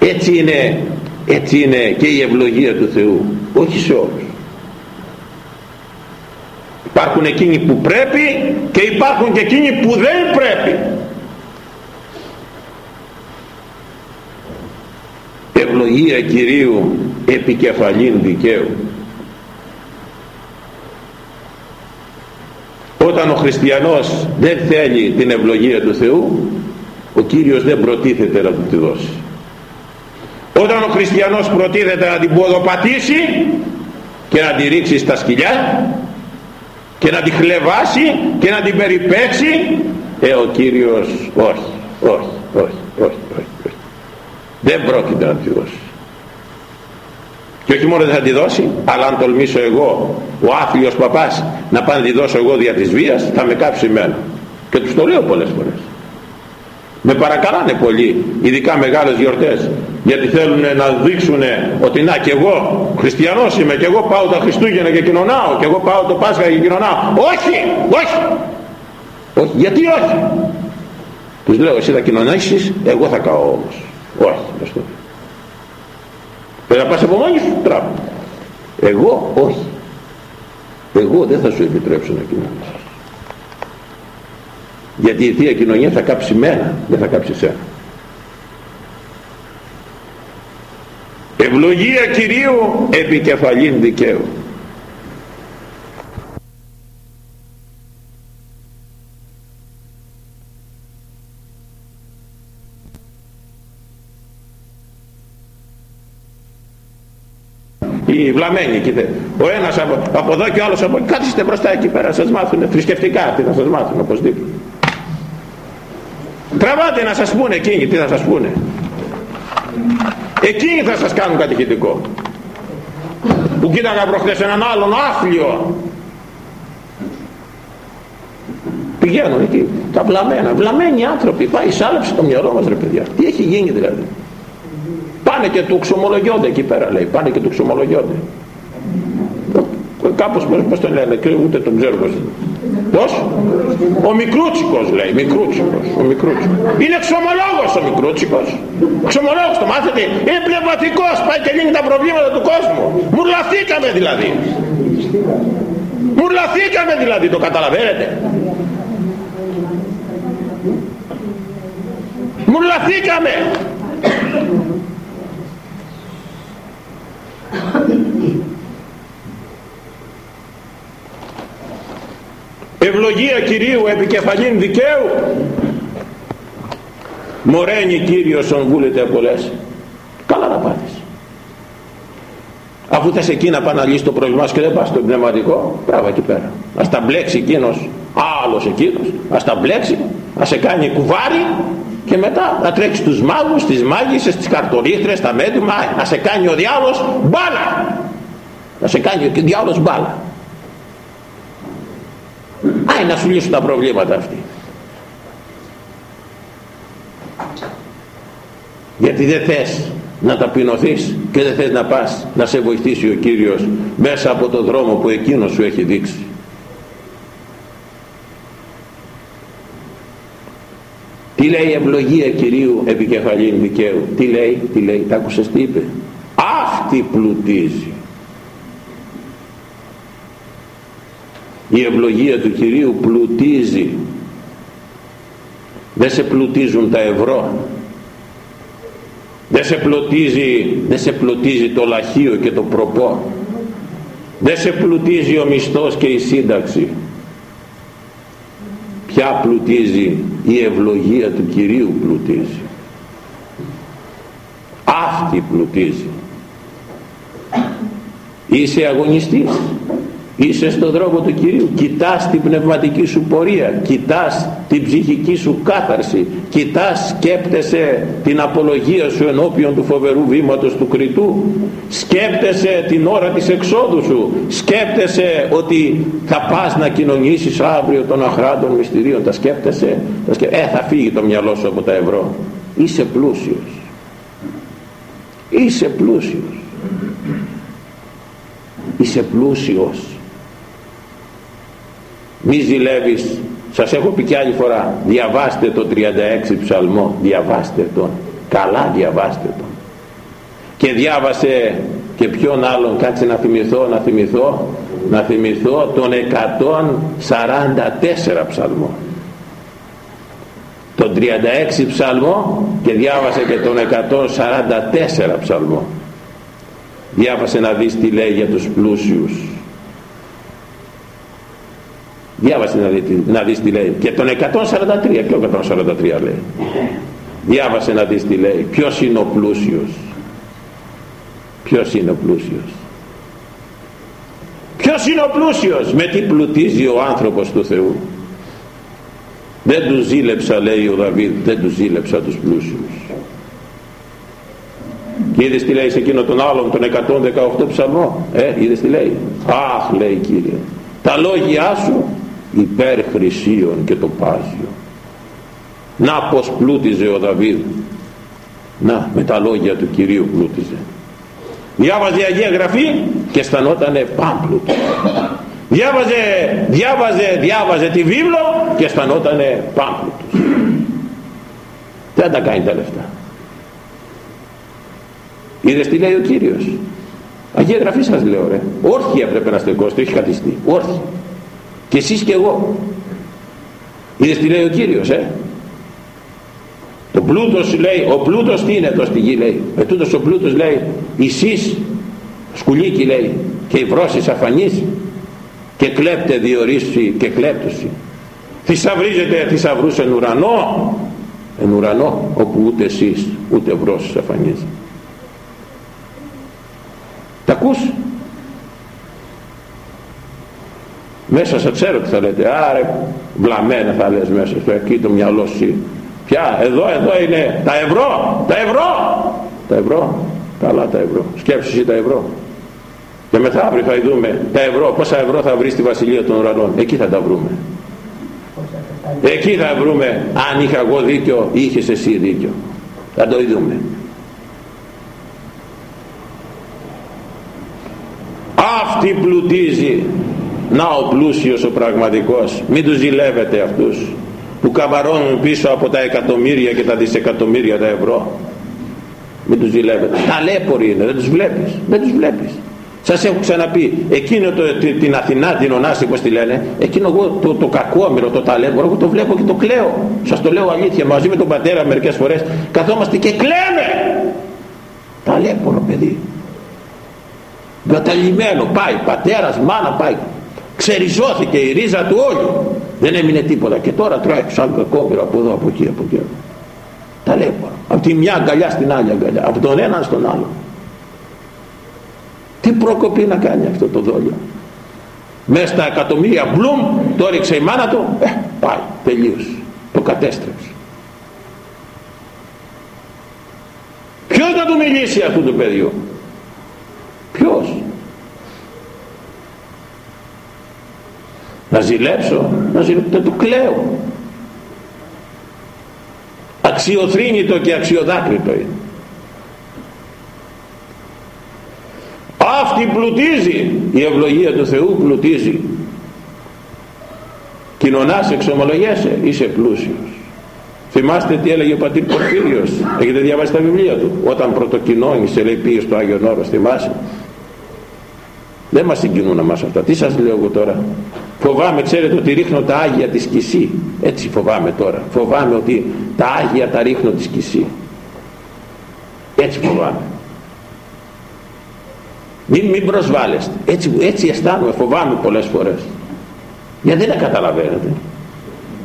έτσι είναι έτσι είναι και η ευλογία του Θεού όχι σε όλους. Υπάρχουν εκείνοι που πρέπει και υπάρχουν και εκείνοι που δεν πρέπει. Ευλογία Κυρίου επικεφαλήν δικαίου. Όταν ο χριστιανός δεν θέλει την ευλογία του Θεού ο Κύριος δεν προτίθεται να του τη δώσει όταν ο χριστιανός προτίθεται να την ποδοπατήσει και να τη ρίξει στα σκυλιά και να τη χλεβάσει και να την περιπέξει ε ο Κύριος όχι, όχι, όχι, όχι, όχι, δεν πρόκειται να τη δώσει. Και όχι μόνο δεν θα τη δώσει αλλά αν τολμήσω εγώ ο άθλιος παπάς να πάνε να τη δώσω εγώ δια της βίας θα με κάψει εμένα. Και τους το λέω πολλές φορές με παρακαλάνε πολύ ειδικά μεγάλες γιορτές γιατί θέλουν να δείξουν ότι να και εγώ χριστιανός είμαι και εγώ πάω τα Χριστούγεννα και κοινωνάω και εγώ πάω το Πάσχα και κοινωνάω όχι, όχι όχι, γιατί όχι τους λέω εσύ θα κοινωνήσεις εγώ θα καώ όμως όχι, Πρέπει να πας από μόνοι σου, τράβο. Εγώ όχι. Εγώ δεν θα σου επιτρέψω να κοινωνήσεις. Γιατί η Θεία Κοινωνία θα κάψει μένα, δεν θα κάψει σένα. Ευλογία Κυρίου επικεφαλήν δικαίου. οι βλαμμένοι κοίτα. ο ένας από, από εδώ και ο άλλος από κάτσετε μπροστά εκεί πέρα σας μάθουν θρησκευτικά τι να σας μάθουν οπωσδήποτε τραβάτε να σας πούνε εκείνοι τι θα σας πούνε. Εκείνοι θα σας κάνουν κατηχητικό που κοίταγα προχθές έναν άλλον άθλιο. Πηγαίνουν εκεί τα βλαμμένα. Βλαμμένοι άνθρωποι πάει σάλεψε το μυαλό μας ρε παιδιά. Τι έχει γίνει δηλαδή. Πάνε και του ξομολογιόνται εκεί πέρα λέει. Πάνε και του ξομολογιόνται. Κάπως πως τον λένε και ούτε τον ξέρω πως πως ο Μικρούτσικος λέει Μικρούτσικος ο Μικρούτσικος. Είναι ξομολόγος ο Μικρούτσικος. Ξομολόγος το μάθετε. Είναι πνευματικός πάει και λύνει τα προβλήματα του κόσμου. Μουρλαθήκαμε δηλαδή. Μουρλαθήκαμε δηλαδή το καταλαβαίνετε. Μουρλαθήκαμε ευλογία Κυρίου επικεφαλήν δικαίου. Μοραίνει Κύριος βούλετε πολλές. Καλά να πάθεις. Αφού θες εκεί να πάει να λύσεις το πρόβλημά σου και δεν πας στο πνευματικό πράγμα εκεί πέρα. Ας τα μπλέξει εκείνος άλλος εκείνος. Ας τα μπλέξει ας σε κάνει κουβάρι και μετά να τρέξεις τους μάγους, τις μάγισσες, τις καρτορίχτρες, τα μέτρημα να σε κάνει ο διάολος μπάλα. Να σε κάνει ο διάολος μπάλα Άι να σου λύσουν τα προβλήματα αυτοί. Γιατί δεν θες να ταπεινωθείς και δεν θες να πας να σε βοηθήσει ο Κύριος μέσα από το δρόμο που εκείνος σου έχει δείξει. Τι λέει η ευλογία Κυρίου επικεφαλήν δικαίου; Τι λέει, τι λέει, τα άκουσες τι είπε; Αυτή πλουτίζει. Η ευλογία του Κυρίου πλουτίζει. Δεν σε πλουτίζουν τα ευρώ. Δεν σε πλουτίζει, δεν σε πλουτίζει το λαχείο και το προπό. Δεν σε πλουτίζει ο μισθός και η σύνταξη. Ποια πλουτίζει; Η ευλογία του Κυρίου πλουτίζει. Αυτή πλουτίζει. Είσαι αγωνιστής είσαι στον δρόμο του Κυρίου. Κοιτάς την πνευματική σου πορεία. Κοιτάς την ψυχική σου κάθαρση. Κοιτάς σκέπτεσαι την απολογία σου ενώπιον του φοβερού βήματος του κριτού σκέπτεσαι την ώρα της εξόδου σου. Σκέπτεσαι ότι θα πας να κοινωνήσεις αύριο των αχράντων μυστηρίων. Τα σκέπτεσαι, τα σκέπτεσαι. ε θα φύγει το μυαλό σου από τα ευρώ. Είσαι πλούσιος. Είσαι πλούσιος. Είσαι πλούσιος μη ζηλεύεις. Σας έχω πει και άλλη φορά διαβάστε το 36 ψαλμό διαβάστε τον. Καλά διαβάστε τον. Και διάβασε και ποιον άλλον κάτσε να θυμηθώ να θυμηθώ να θυμηθώ τον 144 ψαλμό. Τον 36 ψαλμό και διάβασε και τον 144 ψαλμό. Διάβασε να δεις τι λέει για τους πλούσιους διάβασε να, δει, να δεις τι λέει. Και τον 143 και ο 143 λέει; Διάβασε να δεις τι λέει. Ποιος είναι ο πλούσιος; Ποιος είναι ο πλούσιος; Ποιος είναι ο πλούσιος; Με τι πλουτίζει ο άνθρωπος του Θεού; Δεν τους ζήλεψα λέει ο Δαβίδ δεν τους ζήλεψα τους πλούσιους. Και είδες τι λέει σε εκείνο τον άλλον τον 118 ψαλμό; Ε είδες τι λέει; Αχ λέει Κύριε τα λόγια σου υπέρ χρυσίων και το πάζιο να πως πλούτιζε ο Δαβίδ. Να με τα λόγια του Κυρίου πλούτιζε. Διάβαζε Αγία Γραφή και αισθανότανε πάμπλουτο. Διάβαζε, διάβαζε, διάβαζε τη βίβλο και αισθανότανε πάμπλουτος. Δεν τα κάνει τα λεφτά. Είδες τι λέει ο Κύριος; Αγία Γραφή σας λέω ρε. Όρθιοι έπρεπε να στεκώσετε έχει χατιστεί όρθιοι και εσείς και εγώ. Είδες τι λέει ο Κύριος ε; Το πλούτος λέει ο πλούτος τι είναι εδώ στη γη λέει. Με τούτος ο πλούτος λέει εσείς σκουλίκι λέει και η βρώσεις αφανής και κλέπτε διορίσει και κλέπτωση θησαυρίζετε θησαυρούς εν ουρανό εν ουρανό όπου ούτε εσείς ούτε βρώσεις αφανής τα ακούς; Μέσα σε ξέρω τι θα λέτε άρε βλαμμένα θα λες μέσα στο εκεί το μυαλό σου Ποια, εδώ, εδώ είναι τα ευρώ, τα ευρώ, τα ευρώ, καλά τα ευρώ, σκέψου τα ευρώ. Και μετά αύριο θα δούμε τα ευρώ, πόσα ευρώ θα βρεις στη Βασιλεία των Ουρανών, εκεί θα τα βρούμε. Εκεί θα βρούμε αν είχα εγώ δίκιο ή είχες εσύ δίκιο. Θα το δούμε. Αυτή πλουτίζει. Να ο πλούσιος ο πραγματικός. Μην τους ζηλεύετε αυτούς που καμαρώνουν πίσω από τα εκατομμύρια και τα δισεκατομμύρια τα ευρώ. Μην τους ζηλεύετε. Ταλέποροι είναι δεν τους βλέπεις δεν τους βλέπεις. Σας έχω ξαναπεί εκείνο το, την Αθηνά την Ωνάση πως τη λένε εκείνο εγώ το, το κακόμοιρο το ταλέπορο εγώ το βλέπω και το κλαίω. Σας το λέω αλήθεια μαζί με τον πατέρα μερικές φορές καθόμαστε και κλαίμε. Ταλέπορο παιδί. Καταλημμένο πάει πατέρας μάνα πάει ξεριζώθηκε η ρίζα του όλη δεν έμεινε τίποτα. Και τώρα τρώει σαν κακόμοιρο από εδώ από εκεί από εκεί. Ταλέπορο από τη μια αγκαλιά στην άλλη αγκαλιά. Από τον έναν στον άλλο τι προκοπή να κάνει αυτό το δόλιο. Μέσα στα εκατομμύρια μπλουμ το έριξε η μάνα του. Ε, πάει τελείωσε. Το κατέστρεψε. Ποιος να του μιλήσει αυτού του παιδιού; Ποιος; Να ζηλέψω να ζηλέψω του κλαίω. Αξιοθρύνητο και αξιοδάκριτο είναι. Αυτή πλουτίζει η ευλογία του Θεού πλουτίζει. Κοινωνάς εξομολογέσαι είσαι πλούσιος. Θυμάστε τι έλεγε ο πατήρ Πορφύριος. Έχετε διαβάσει τα βιβλία του. Όταν πρωτοκοινώνησε λέει πήγε στο Άγιον Όρος θυμάσαι δεν μας συγκινούν μας αυτά. Τι σας λέω εγώ τώρα; Φοβάμαι ξέρετε ότι ρίχνω τα Άγια της Κισή. Έτσι φοβάμαι τώρα. Φοβάμαι ότι τα Άγια τα ρίχνω της Κισή. Έτσι φοβάμαι. Μην, μην προσβάλλεστε. Έτσι, έτσι αισθάνομαι φοβάμαι πολλές φορές. Γιατί δεν καταλαβαίνετε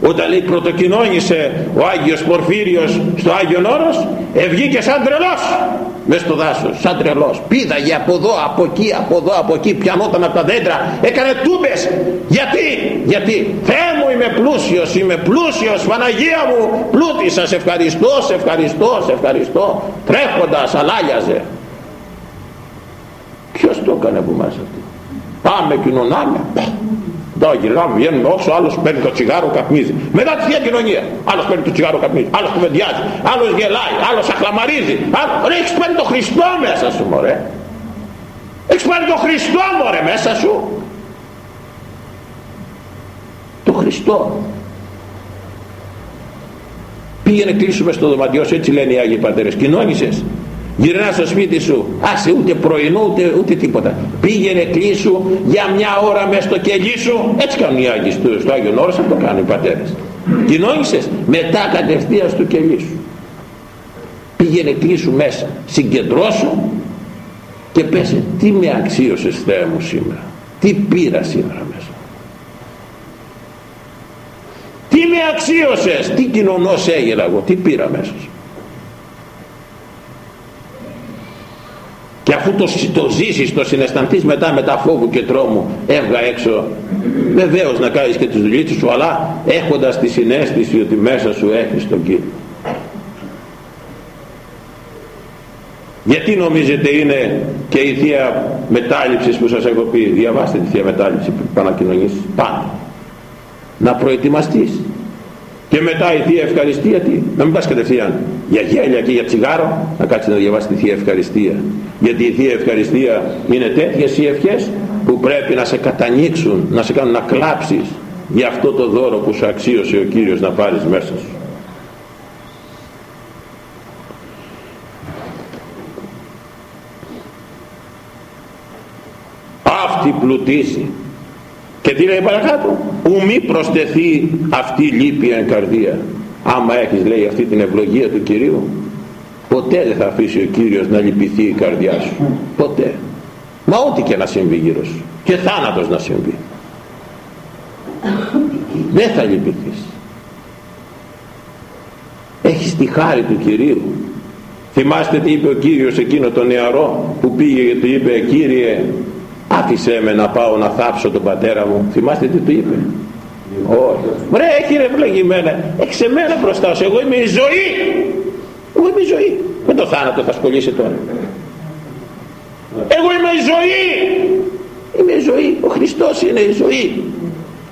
όταν λέει πρωτοκοινώνησε ο Άγιος Πορφύριος στο Άγιον Όρος ευγήκε σαν τρελός μες στο δάσος σαν τρελός. Πήδαγε από εδώ από εκεί από εδώ από εκεί πιανόταν από τα δέντρα. Έκανε τούμπες γιατί γιατί Θεέ μου είμαι πλούσιος είμαι πλούσιος Παναγία μου πλούτησα σε ευχαριστώ σε ευχαριστώ σε ευχαριστώ τρέχοντας αλάλιαζε. Ποιος το έκανε από εμάς αυτό; Πάμε κοινωνάμε Τώρα γυρνάμε, βγαίνουμε όσο άλλος παίρνει το τσιγάρο καπνίζει. Μετά τη θεία κοινωνία. Άλλος παίρνει το τσιγάρο καπνίζει. Άλλος κουβεντιάζει. Άλλος γελάει. Άλλος αχλαμαρίζει. Άλλο... Ρε έχεις πάρει το Χριστό μέσα σου μωρέ. Έχεις πάρει το Χριστό μωρέ μέσα σου. Το Χριστό. Πήγαινε κλείσουμε στο δωματιό σου, έτσι λένε οι Άγιοι Πατέρες. Κοινώνησες. Γυρνάς στο σπίτι σου, άσε ούτε πρωινό ούτε, ούτε τίποτα. Πήγαινε κλείσου για μια ώρα μέσα στο κελί σου. Έτσι κάνουν οι Άγιοι στο, στο Άγιον Όρος, αυτό κάνουν οι πατέρες. Κοινώνησες, μετά κατευθείαν στο κελί σου. Πήγαινε κλείσου μέσα, συγκεντρώσου και πέσε τι με αξίωσες Θεέ μου σήμερα; Τι πήρα σήμερα μέσα; Τι με αξίωσες, τι κοινωνός έγινα εγώ, τι πήρα μέσα σου; Και αφού το, το ζήσεις, το συναισθανθείς μετά μετά φόβου και τρόμου έβγα έξω. Βεβαίως να κάνεις και τις δουλειές σου αλλά έχοντας τη συνέστηση ότι μέσα σου έχεις τον Κύριο. Γιατί νομίζετε είναι και η Θεία Μετάληψης που σας έχω πει διαβάστε τη Θεία Μετάληψη που πανακοινωνείς πάντα να προετοιμαστείς και μετά η Θεία Ευχαριστία τι, να μην πας κατευθείαν για γέλια και για τσιγάρο, να κάτσεις να διαβάσεις τη Θεία Ευχαριστία. Γιατί η Θεία Ευχαριστία είναι τέτοιες οι ευχές που πρέπει να σε κατανοίξουν, να σε κάνουν να κλάψεις για αυτό το δώρο που σου αξίωσε ο Κύριος να πάρεις μέσα σου. Αυτή πλουτίσει και τι λέει παρακάτω; Ου μη προσθεθεί αυτή η λύπη εν καρδία. Άμα έχεις λέει αυτή την ευλογία του Κυρίου ποτέ δεν θα αφήσει ο Κύριος να λυπηθεί η καρδιά σου. Ποτέ. Μα ό,τι και να συμβεί γύρω σου. Και θάνατος να συμβεί. Δεν θα λυπηθείς. Έχεις τη χάρη του Κυρίου. Θυμάστε τι είπε ο Κύριος εκείνο το νεαρό που πήγε και του είπε Κύριε άφησέ με να πάω να θάψω τον πατέρα μου. Θυμάστε τι του είπε; Όχι. Βρε έχει ρε βλεγημένα έχει σε μένα μπροστά σου. Εγώ είμαι η ζωή. Εγώ είμαι η ζωή. Με το θάνατο θα ασχολείσαι τώρα εγώ είμαι η ζωή είμαι η ζωή. Ο Χριστός είναι η ζωή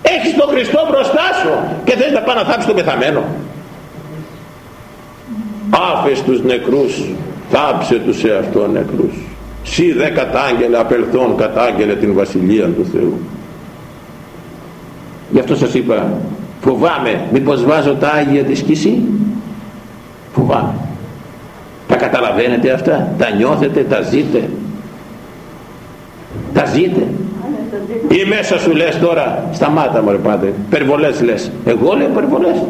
έχεις τον Χριστό μπροστά σου και θες να πάω να θάψεις τον πεθαμένο άφες τους νεκρούς. Θάψε τους σε αυτόν νεκρούς Σύ δε κατάγγελε απελθόν κατάγγελε την Βασιλεία του Θεού. Γι' αυτό σας είπα φοβάμαι μήπως βάζω τα Άγια της Κισή; Φοβάμαι. Τα καταλαβαίνετε αυτά, τα νιώθετε, τα ζείτε; Τα ζείτε; Ή μέσα σου λες τώρα, σταμάτα μωρέ πάτε, περβολές λες. Εγώ λέω περβολές.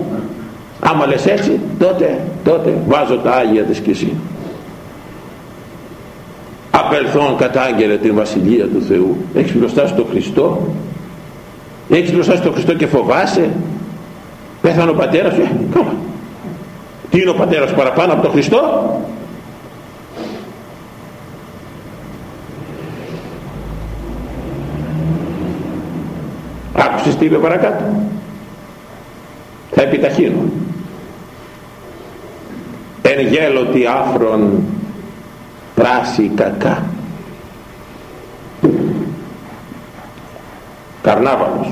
Άμα λες έτσι, τότε, τότε βάζω τα Άγια της Κισή απελθόν κατάγγελε την Βασιλεία του Θεού. Έχεις μπροστά στο Χριστό. Έχεις μπροστά στο Χριστό και φοβάσαι. Πέθανε ο πατέρας σου. Ε, καλά. Τι είναι ο πατέρας παραπάνω από τον Χριστό; Άκουσες τι είπε παρακάτω; Θα επιταχύνω. Εν γέλωτη άφρον πράσι κακά καρνάβαλος.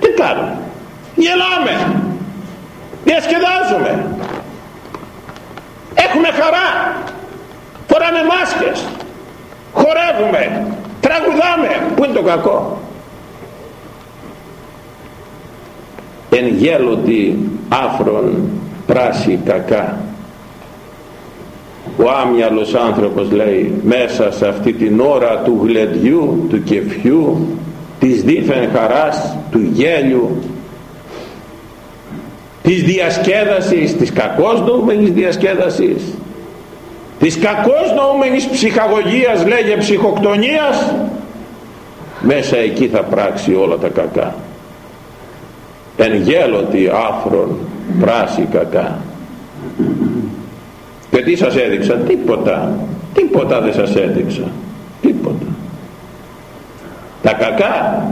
Τι κάνουμε γελάμε. Διασκεδάζουμε. Έχουμε χαρά. Φοράμε μάσκες. Χορεύουμε. Τραγουδάμε. Που είναι το κακό; Εν γέλωτη άφρον πράσι κακά ο άμυαλος άνθρωπος λέει μέσα σε αυτή την ώρα του γλεντιού, του κεφιού της δίθεν χαράς, του γέλιου της διασκέδασης, της κακώς νοούμενης διασκέδασης της κακώς νοούμενης ψυχαγωγίας λέγε ψυχοκτονίας μέσα εκεί θα πράξει όλα τα κακά. Εν γέλωτη άφρον πράσι κακά και τι σας έδειξα, τίποτα, τίποτα δεν σας έδειξα, τίποτα. Τα κακά,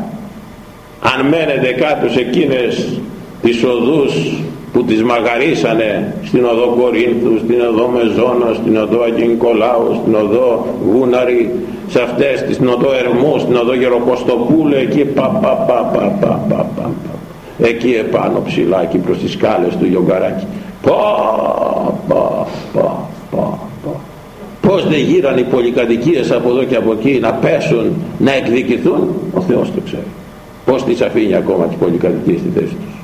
αν μένετε κάτω σε εκείνες τις οδούς που τις μαγαρίσανε στην οδό Κορίνθου, στην οδό Μεζόνα, στην οδό Αγγινικολάου, στην οδό Γούναρη, σε αυτές τις νοδό Ερμού, στην οδό Γεροκοστοπούλου εκεί πα πα πα πα πα πα πα εκεί επάνω ψηλά εκεί προς τις σκάλες του Γιογκαράκη πα πα πα πα πα. Πως δεν γύραν οι πολυκατοικίες από εδώ και από εκεί να πέσουν να εκδικηθούν; Ο Θεός το ξέρει. Πως τις αφήνει ακόμα τις πολυκατοικίες στη θέση τους;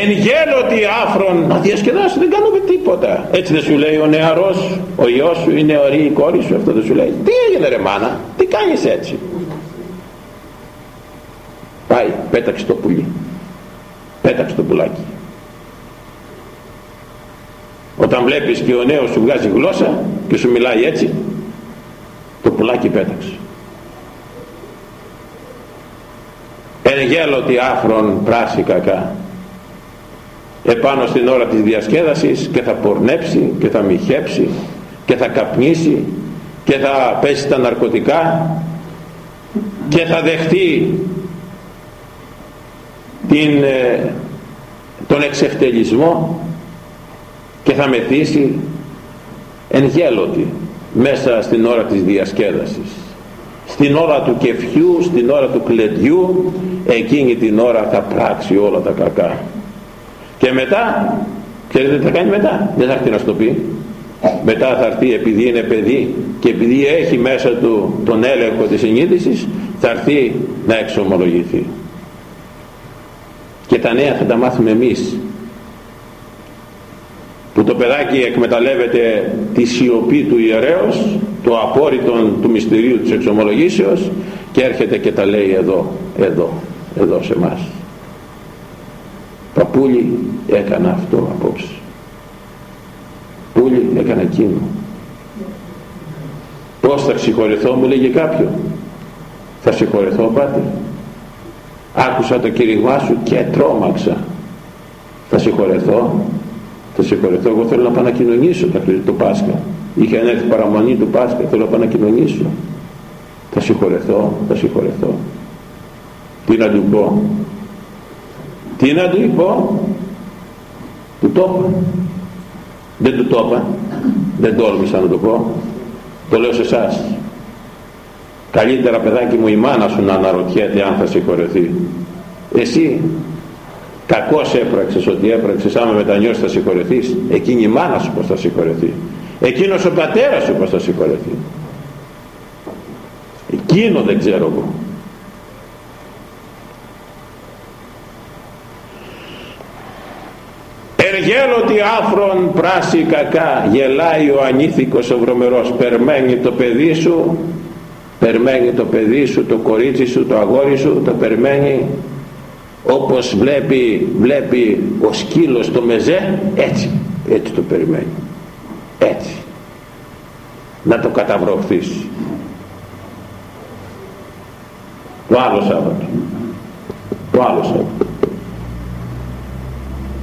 Εν γέλοτη άφρον. Να διασκεδάσει δεν κάνουμε τίποτα. Έτσι δεν σου λέει ο νεαρός ο γιος σου η νεωρή η κόρη σου αυτό δεν σου λέει. Τι έγινε ρε μάνα τι κάνεις έτσι; Πάει πέταξε το πουλί. Πέταξε το πουλάκι. Όταν βλέπεις και ο νέος σου βγάζει γλώσσα και σου μιλάει έτσι το πουλάκι πέταξε. Εν γέλοτη άφρον πράσι κακά επάνω στην ώρα της διασκέδασης και θα πορνέψει και θα μοιχέψει και θα καπνίσει και θα πέσει τα ναρκωτικά και θα δεχτεί την, ε, τον εξευτελισμό και θα μεθύσει εν γέλοτη μέσα στην ώρα της διασκέδασης. Στην ώρα του κεφιού, στην ώρα του κλεδιού εκείνη την ώρα θα πράξει όλα τα κακά. Και μετά ξέρετε τι θα κάνει μετά; Δεν θα έρθει να στο πει. Μετά θα έρθει επειδή είναι παιδί και επειδή έχει μέσα του τον έλεγχο της συνείδησης θα έρθει να εξομολογηθεί και τα νέα θα τα μάθουμε εμείς. Που το παιδάκι εκμεταλλεύεται τη σιωπή του ιερέως το απόρριτο του μυστηρίου της εξομολογήσεως και έρχεται και τα λέει εδώ, εδώ, εδώ σε μας παππούλη έκανα αυτό απόψε. Πούλη έκανα εκείνο. Πως θα συγχωρεθώ μου λέγει κάποιο. Θα συγχωρεθώ πάτερ άκουσα το κηρυγμά σου και τρόμαξα. Θα συγχωρεθώ θα συγχωρεθώ εγώ θέλω να πάω να κοινωνήσω το Πάσχα. Είχε έρθει παραμονή του Πάσχα. Θέλω να πάω να κοινωνήσω θα συγχωρεθώ θα συγχωρεθώ τι να του πω; Τι να του πω; Του το είπα. Δεν του το είπα. Δεν τόλμησα να το πω. Το λέω σε εσάς καλύτερα παιδάκι μου η μάνα σου να αναρωτιέται αν θα συγχωρεθεί. Εσύ κακώς έπραξες ότι έπραξες άμα μετανιώσεις θα συγχωρεθείς. Εκείνη η μάνα σου πως θα συγχωρεθεί. Εκείνος ο πατέρας σου πως θα συγχωρεθεί. Εκείνο δεν ξέρω εγώ. Εργέλωτη άφρον πράσι κακά. Γελάει ο ανήθικος ο βρωμερός. Περμένει το παιδί σου περμένει το παιδί σου το κορίτσι σου το αγόρι σου το περμένει όπως βλέπει, βλέπει ο σκύλος το μεζέ έτσι έτσι το περιμένει. Έτσι. Να το καταβροχθείς. Το άλλο Σάββατο. Το άλλο Σάββατο.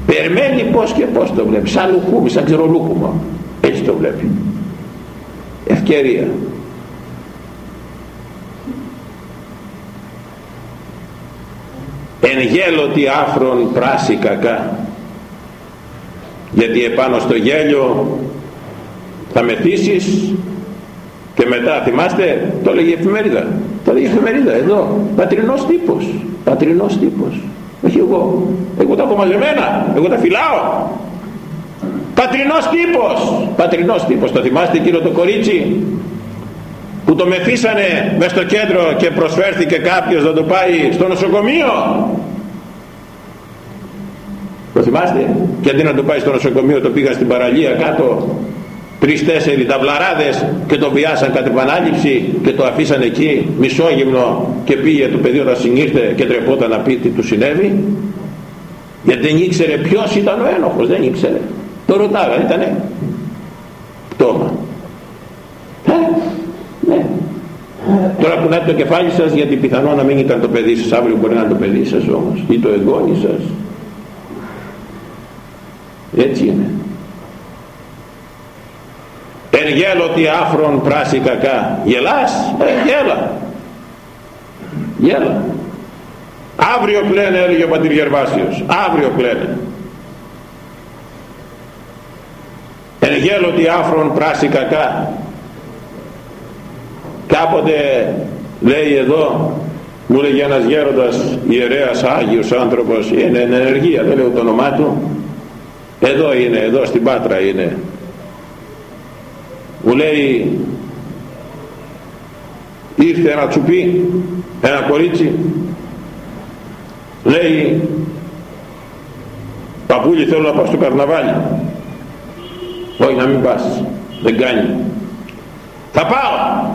Περιμένει πως και πως το βλέπει. Σαν λουκούμι, σαν ξερολούκουμα. Έτσι το βλέπει. Ευκαιρία εν γέλοτη άφρον πράσι κακά. Γιατί επάνω στο γέλιο θα μεθύσεις και μετά θυμάστε το λέγει η εφημερίδα. Το λέγει η εφημερίδα εδώ πατρινός τύπος πατρινός τύπος. Όχι εγώ. Εγώ τα έχω μαζεμένα εγώ τα φυλάω. Πατρινός τύπος πατρινός τύπος. Το θυμάστε εκείνο το κορίτσι που το μεθύσανε μες στο κέντρο και προσφέρθηκε κάποιος να το πάει στο νοσοκομείο. Το θυμάστε; Και αντί να το πάει στο νοσοκομείο το πήγα στην παραλία κάτω. Τρεις-τέσσερι ταυλαράδες και το βιάσαν κατ' επανάληψη και το αφήσαν εκεί μισόγυμνο και πήγε το παιδί όταν συνήρθε και τρεπόταν να πει τι του συνέβη. Γιατί δεν ήξερε ποιος ήταν ο ένοχος δεν ήξερε. Το ρωτάγαν ήτανε πτώμα ε, ναι. Τώρα που το κεφάλι σας γιατί πιθανό να μην ήταν το παιδί σας αύριο μπορεί να είναι το παιδί σας όμως. Ή το εγγόνι σας. Έτσι είναι. Εργέλωτη άφρον πράσι κακά. Γελάς; Ε, γέλα. Γέλα. Αύριο κλαίνε έλεγε ο πατήρ Γερβάσιος. Αύριο κλαίνε Εγγέλωτη άφρον πράσι κακά κάποτε λέει εδώ μου λέγει ένας γέροντας ιερέας Άγιος άνθρωπος είναι εν ενεργεία δεν λέω το όνομά του. Εδώ είναι εδώ στην Πάτρα είναι. Μου λέει ήρθε ένα τσουπί ένα κορίτσι. Λέει παππούλη θέλω να πάω στο καρναβάλι όχι να μην πας δεν κάνει θα πάω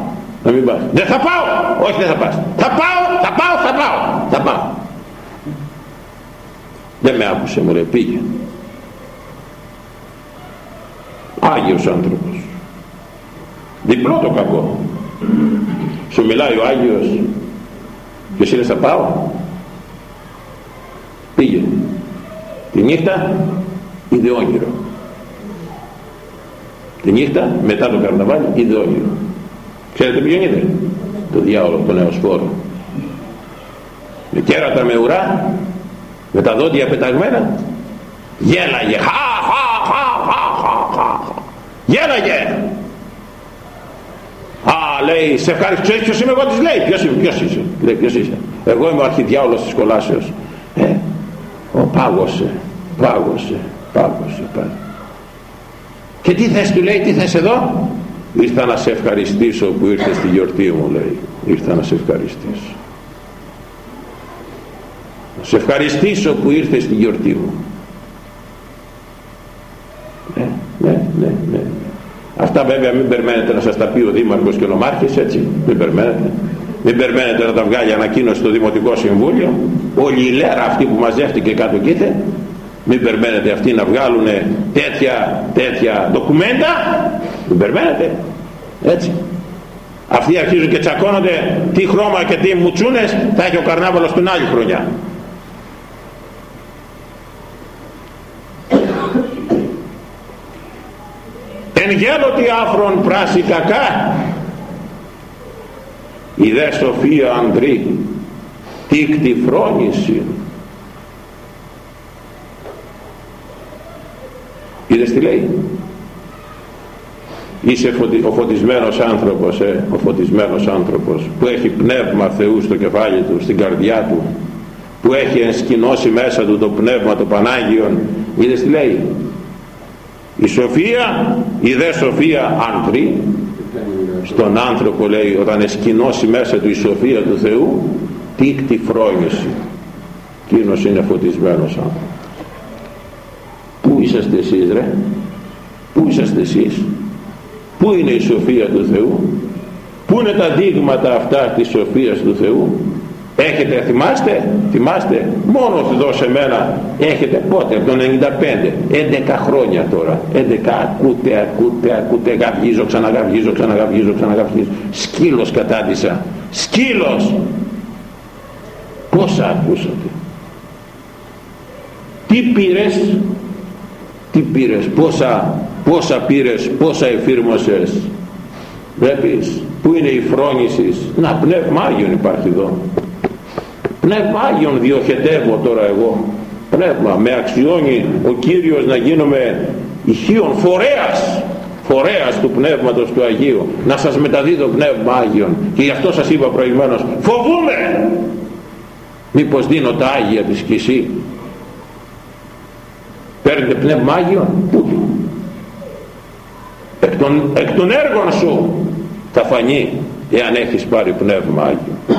να μην πας. Δεν θα πάω. Όχι δεν θα πας. Θα πάω θα πάω θα πάω. Θα πάω. Δεν με άκουσε μου λέει πήγε. Άγιος άνθρωπος. Διπλό το κακό. Σου μιλάει ο Άγιος. Και εσύ λες θα πάω πήγε. Τη νύχτα είδε όνειρο τη νύχτα μετά το καρναβάλι είδε όνειρο ξέρετε ποιον είδε το διάολο τον νεοσφόρο με κέρατα με ουρά με τα δόντια πεταγμένα γέλαγε χα χα χα χα χα γέλαγε Α, λέει, σε ευχαριστώ, ξέρεις ποιος είμαι εγώ, της λέει, ποιος, είμαι, ποιος είσαι, λέει, ποιος είσαι. Εγώ είμαι ο αρχιδιάολος της κολάσεως. Ε, ο πάγωσε, πάγωσε, πάγωσε, πάγωσε. Και τι θες του λέει, τι θες εδώ; Ήρθα να σε ευχαριστήσω που ήρθες στη γιορτή μου λέει. Ήρθα να σε ευχαριστήσω. Να σε ευχαριστήσω που ήρθες στη γιορτή μου. Ναι, ναι, ναι, ναι. Αυτά βέβαια μην περιμένετε να σας τα πει ο Δήμαρχος και ο Νομάρχης έτσι. Μην περιμένετε. Μην περιμένετε να τα βγάλει ανακοίνωση στο Δημοτικό Συμβούλιο. Όλη η λέρα αυτή που μαζεύτηκε κάτω κοίθε μην περιμένετε αυτοί να βγάλουν τέτοια, τέτοια ντοκουμέντα μην περιμένετε έτσι. Αυτοί αρχίζουν και τσακώνονται τι χρώμα και τι μουτσούνες θα έχει ο καρνάβαλος την άλλη χρονιά. Εν γέλωτη άφρον πράσι κακά η δε σοφία ανδρή τίκτη φρόνηση. Είδες τι λέει; Είσαι ο φωτισμένος άνθρωπος ε, ο φωτισμένος άνθρωπος που έχει πνεύμα Θεού στο κεφάλι του στην καρδιά του που έχει ενσκηνώσει μέσα του το πνεύμα το Πανάγιον είδες τι λέει; Η σοφία η δε σοφία άνθρωι στον άνθρωπο λέει όταν εσκηνώσει μέσα του η σοφία του Θεού τίκτη φρόνηση εκείνος είναι φωτισμένος άνθρωπος. Πού είσαστε εσείς ρε; Πού είσαστε εσείς; Πού είναι η σοφία του Θεού; Πού είναι τα δείγματα αυτά της σοφίας του Θεού; Έχετε, θυμάστε, θυμάστε, μόνο εδώ σε μένα έχετε πότε, από το 95, 11 χρόνια τώρα, 11, ακούτε, ακούτε, ακούτε, γαυγίζω, ξαναγαυγίζω, ξαναγαυγίζω, ξαναγαυγίζω, σκύλος κατάντησα, σκύλος, πόσα ακούσατε, τι πήρες, τι πήρες; Πόσα, πόσα πήρες πόσα εφήρμοσες. Βλέπεις που είναι η φρόνησης. Να πνεύμα Άγιον υπάρχει εδώ. Πνεύμα Άγιον διοχετεύω τώρα εγώ. Πνεύμα με αξιώνει ο Κύριος να γίνομαι ηχείων φορέας φορέας του Πνεύματος του Αγίου. Να σας μεταδίδω πνεύμα Άγιον. Και γι' αυτό σας είπα προηγουμένως φοβούμαι μήπως δίνω τα Άγια της Κισή παίρνετε πνεύμα Άγιο πού εκ των, εκ των έργων σου θα φανεί εάν έχεις πάρει πνεύμα Άγιο.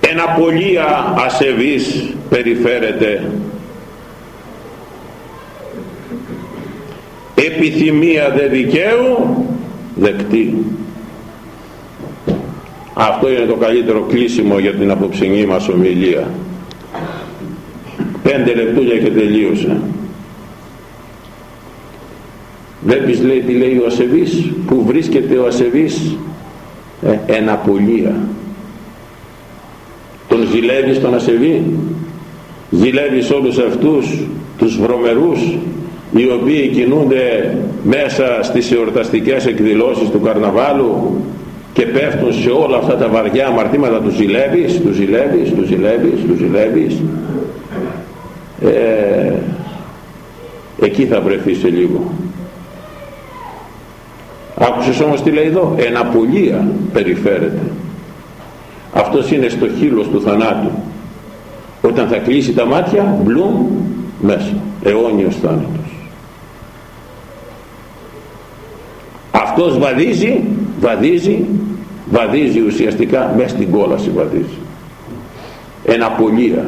Εν απολία ασεβής περιφέρεται. Επιθυμία δε δικαίου δεκτή αυτό είναι το καλύτερο κλείσιμο για την απόψινή μας ομιλία. Πέντε λεπτούλια και τελείωσε. Βλέπεις λέει τι λέει ο ασεβής, που βρίσκεται ο ασεβής; Ε, εν απολία. Τον ζηλεύεις τον ασεβή, ζηλεύεις όλους αυτούς τους βρωμερούς οι οποίοι κινούνται μέσα στις εορταστικές εκδηλώσεις του καρναβάλου; Και πέφτουν σε όλα αυτά τα βαριά αμαρτήματα. Τους ζηλεύεις, τους ζηλεύεις, τους ζηλεύεις, τους ζηλεύεις. Ε, εκεί θα βρεθείς σε λίγο. Άκουσες όμως τι λέει εδώ; Εναπολία περιφέρεται. Αυτός είναι στο χείλος του θανάτου. Όταν θα κλείσει τα μάτια μπλουμ μέσα. Αιώνιος θάνατος. Αυτός βαδίζει βαδίζει βαδίζει ουσιαστικά μέσα στην κόλαση βαδίζει εναπολία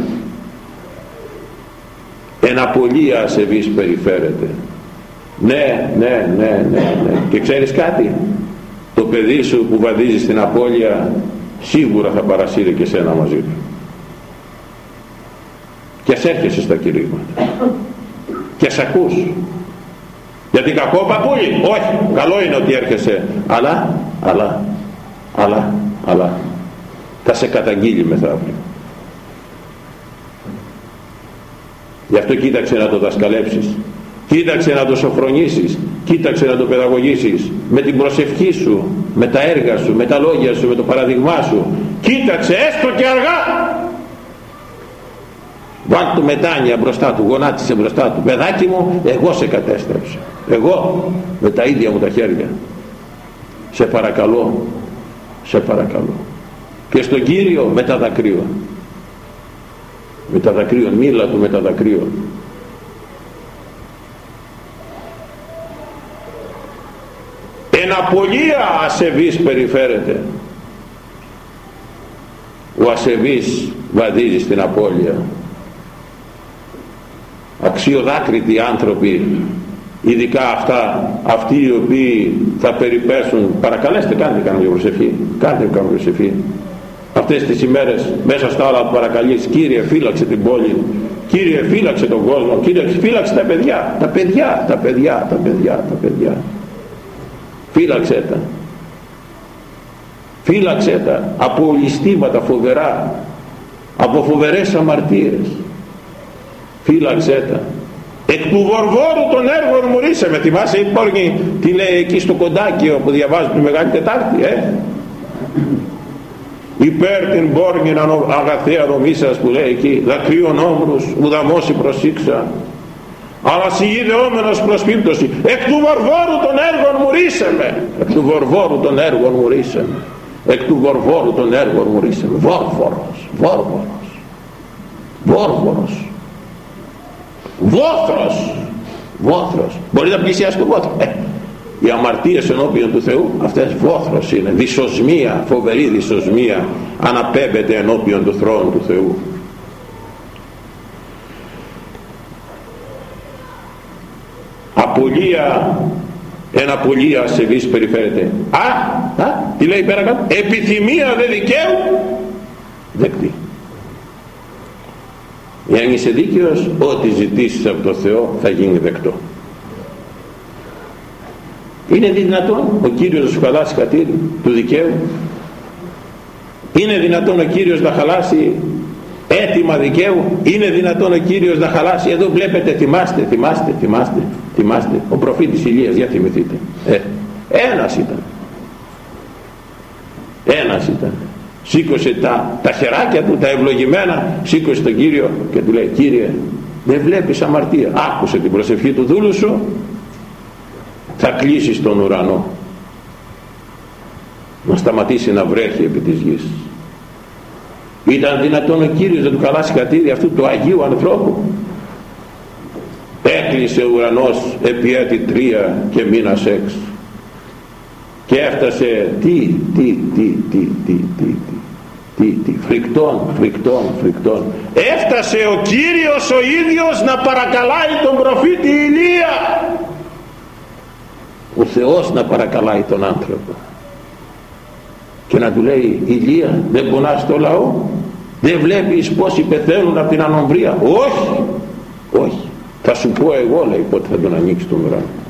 εναπολία ασεβής περιφέρεται ναι, ναι, ναι, ναι, ναι. Και ξέρεις κάτι, το παιδί σου που βαδίζει στην απώλεια σίγουρα θα παρασύρει και σένα μαζί του. Και ας έρχεσαι στα κηρύγματα. Και ας ακούς. Γιατί κακό παππούλι, όχι, καλό είναι ότι έρχεσαι. Αλλά, αλλά, αλλά, αλλά, θα σε καταγγείλει μεθαύριο. Γι' αυτό κοίταξε να το δασκαλέψεις κοίταξε να το σοφρονήσεις κοίταξε να το παιδαγωγήσεις με την προσευχή σου με τα έργα σου, με τα λόγια σου, με το παραδειγμά σου κοίταξε έστω και αργά Βάλ του μετάνια μπροστά του, γονάτισε μπροστά του. Παιδάκι μου, εγώ σε κατέστρεψα. Εγώ με τα ίδια μου τα χέρια. Σε παρακαλώ, σε παρακαλώ. Και στον Κύριο με τα δακρύων. Με τα δακρύων, μίλα του με τα δακρύων. απολία ασεβής περιφέρεται ο ασεβής βαδίζει στην απώλεια αξιοδάκριτοι άνθρωποι ειδικά αυτά αυτοί οι οποίοι θα περιπέσουν παρακαλέστε κάντε κάντε προσευχή κάντε κάντε προσευχή αυτές τις ημέρες μέσα στα όλα που παρακαλείς Κύριε φύλαξε την πόλη Κύριε φύλαξε τον κόσμο Κύριε φύλαξε τα παιδιά τα παιδιά, τα παιδιά, τα παιδιά, τα παιδιά φύλαξέ τα. Φύλαξέ τα από ληστήματα φοβερά από φοβερές αμαρτίες. Φύλαξέ τα εκ του βορβόρου των έργων μου ρίσε με θυμάσαι η πόρνη τι λέει εκεί στο κοντάκι που διαβάζει τη Μεγάλη Τετάρτη ε; υπέρ την πόρνη αγαθέα νομίσας που λέει εκεί δακρύων όμρους ουδαμώσει προσήξα αλλά συγγυδεόμενος προς πίπτωση εκ του βορβόρου των έργων μου ρίσε με εκ του βορβόρου των έργων μου ρίσε με εκ του βορβόρου των έργων μου ρίσε με βόρβορος βόρβορος βόρβορος βόθρος. Βόθρος. Μπορεί να πλησιάσει το βόθρος. Ε, οι αμαρτίες ενώπιον του Θεού αυτές βόθρος είναι. Δυσοσμία φοβερή δυσοσμία αναπέμπεται ενώπιον του θρόνου του Θεού. Απολία ένα πολύ ασεβής περιφέρεται. Α, α τι λέει πέρα κάτω; Επιθυμία δε δικαίου δεκτή εάν είσαι δίκαιος ό,τι ζητήσεις από το Θεό θα γίνει δεκτό. Είναι δυνατόν ο Κύριος να σου χαλάσει κατήρι του δικαίου; Είναι δυνατόν ο Κύριος να χαλάσει έτοιμα δικαίου; Είναι δυνατόν ο Κύριος να χαλάσει εδώ βλέπετε θυμάστε θυμάστε θυμάστε θυμάστε ο προφήτης Ηλίας για θυμηθείτε. Ε, ένας ήταν. Ένας ήταν σήκωσε τα, τα χεράκια του τα ευλογημένα σήκωσε τον Κύριο και του λέει Κύριε δεν βλέπεις αμαρτία. Άκουσε την προσευχή του δούλου σου θα κλείσεις τον ουρανό. Να σταματήσει να βρέχει επί της γης ήταν δυνατόν ο Κύριος να του καλάσει κατήρι αυτού του Αγίου ανθρώπου. Έκλεισε ο ουρανός επί έτη τρία και μήνας έξ και έφτασε τι, τι, τι, τι, τι, τι, τι, τι, φρικτών, φρικτών, φρικτών έφτασε ο Κύριος ο ίδιος να παρακαλάει τον προφήτη Ηλία. Ο Θεός να παρακαλάει τον άνθρωπο. Και να του λέει Ηλία δεν πονάς το λαό; Δεν βλέπεις πόσοι πεθαίνουν από την ανομβρία; Όχι όχι. Θα σου πω εγώ λέει πότε θα τον ανοίξεις τον ουρανό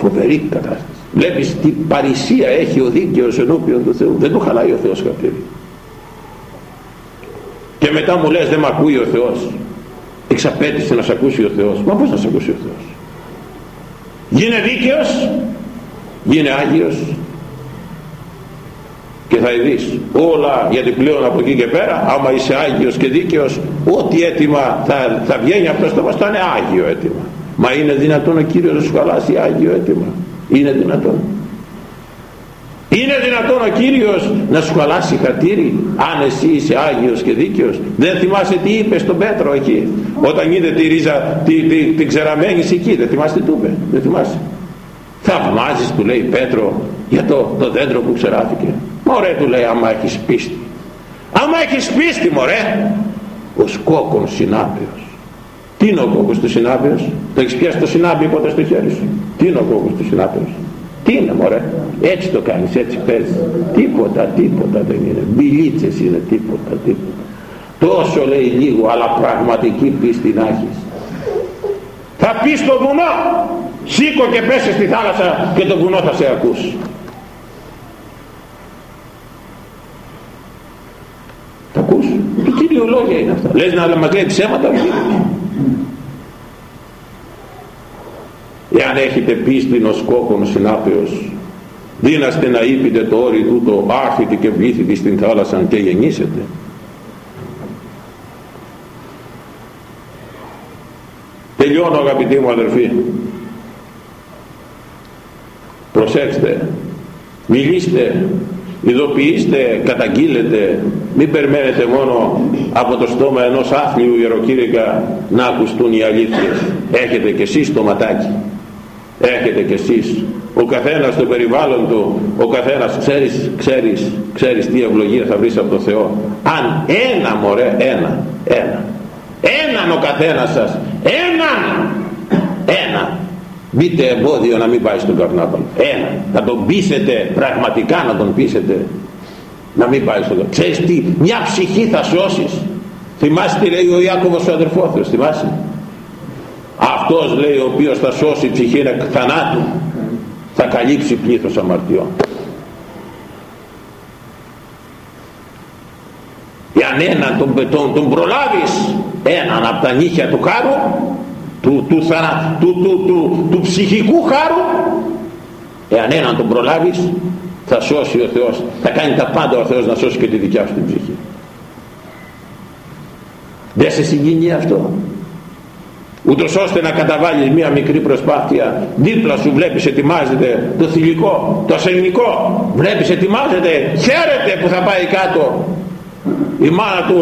φοβερή κατάσταση. Βλέπεις τι παρησία έχει ο δίκαιος ενώπιον του Θεού. Δεν το χαλάει ο Θεός κατέβει και μετά μου λες δεν με ακούει ο Θεός εξαπέτησε να σε ακούσει ο Θεός. Μα πως να σε ακούσει ο Θεός. Γίνε δίκαιος γίνε Άγιος και θα δεις όλα γιατί πλέον από εκεί και πέρα άμα είσαι Άγιος και δίκαιος ό,τι έτοιμα θα, θα βγαίνει από το στόμα θα είναι Άγιο έτοιμα μα είναι δυνατόν ο Κύριος να σου χαλάσει Άγιο έτοιμα είναι δυνατόν. Είναι δυνατόν ο Κύριος να σου χαλάσει χατήρι αν εσύ είσαι Άγιος και δίκαιος; Δεν θυμάσαι τι είπες στον Πέτρο εκεί όταν είδε τη ρίζα τη, τη, την ξεραμένη εκεί δεν θυμάσαι τι του είπε; Δεν θυμάσαι. Θαυμάζεις του λέει Πέτρο για το, το δέντρο που ξεράθηκε. Μωρέ του λέει άμα έχεις πίστη. Άμα έχεις πίστη μωρέ ο σκόκον συνάπειος τι είναι ο κόκκος του συνάπειος το έχεις πιάσει το συνάπη ποτέ στο χέρι σου; Τι είναι ο κόκκος του συνάπειος τι είναι μωρέ; Έτσι το κάνεις έτσι παίζεις. Τίποτα τίποτα δεν είναι. Μπιλίτσες είναι τίποτα τίποτα. Τόσο λέει λίγο αλλά πραγματική πίστη να έχεις. Θα πεις στο βουνό σήκω και πέσε στη θάλασσα και το βουνό θα σε ακούσει. Τα ακούς; Του Κύριου λόγια είναι αυτά. Λες να μας λέει ψέματα εάν έχετε πίστη ως κόκκον συνάπεως δύναστε να είπετε το όρι τούτο άρχιτε και βλήθητε στην θάλασσα και γεννήσετε. Τελειώνω αγαπητοί μου αδερφοί. Προσέξτε μιλήστε ειδοποιήστε καταγγείλετε μην περιμένετε μόνο από το στόμα ενός άθλιου ιεροκήρυκα να ακουστούν οι αλήθειες. Έχετε και εσείς το ματάκι. Έχετε κι εσείς. Ο καθένας στο περιβάλλον του ο καθένας ξέρεις, ξέρεις, ξέρεις τι ευλογία θα βρεις από το Θεό. Αν ένα μωρέ ένα ένα. Έναν ο καθένας σας. Έναν. Ένα μπείτε εμπόδιο να μην πάει στον καρνάπαλο ένα θα τον πείσετε πραγματικά να τον πείσετε να μην πάει στον καρνάπαλο ξέρεις τι μια ψυχή θα σώσεις. Θυμάσαι τι λέει ο Ιάκωβος ο αδερφόθεος θυμάσαι; Αυτός λέει ο οποίος θα σώσει ψυχή θανάτου θα καλύψει πλήθος αμαρτιών. Εάν έναν τον, τον, τον προλάβεις. Έναν από τα νύχια του χάρου του, του, του, του, του, του ψυχικού χάρου εάν έναν τον προλάβεις θα σώσει ο Θεός θα κάνει τα πάντα ο Θεός να σώσει και τη δικιά σου την ψυχή. Δεν σε συγκινεί αυτό; Ούτως ώστε να καταβάλεις μία μικρή προσπάθεια δίπλα σου βλέπεις ετοιμάζεται το θηλυκό, το ασενικό βλέπεις ετοιμάζεται, χαίρεται που θα πάει κάτω η μάνα του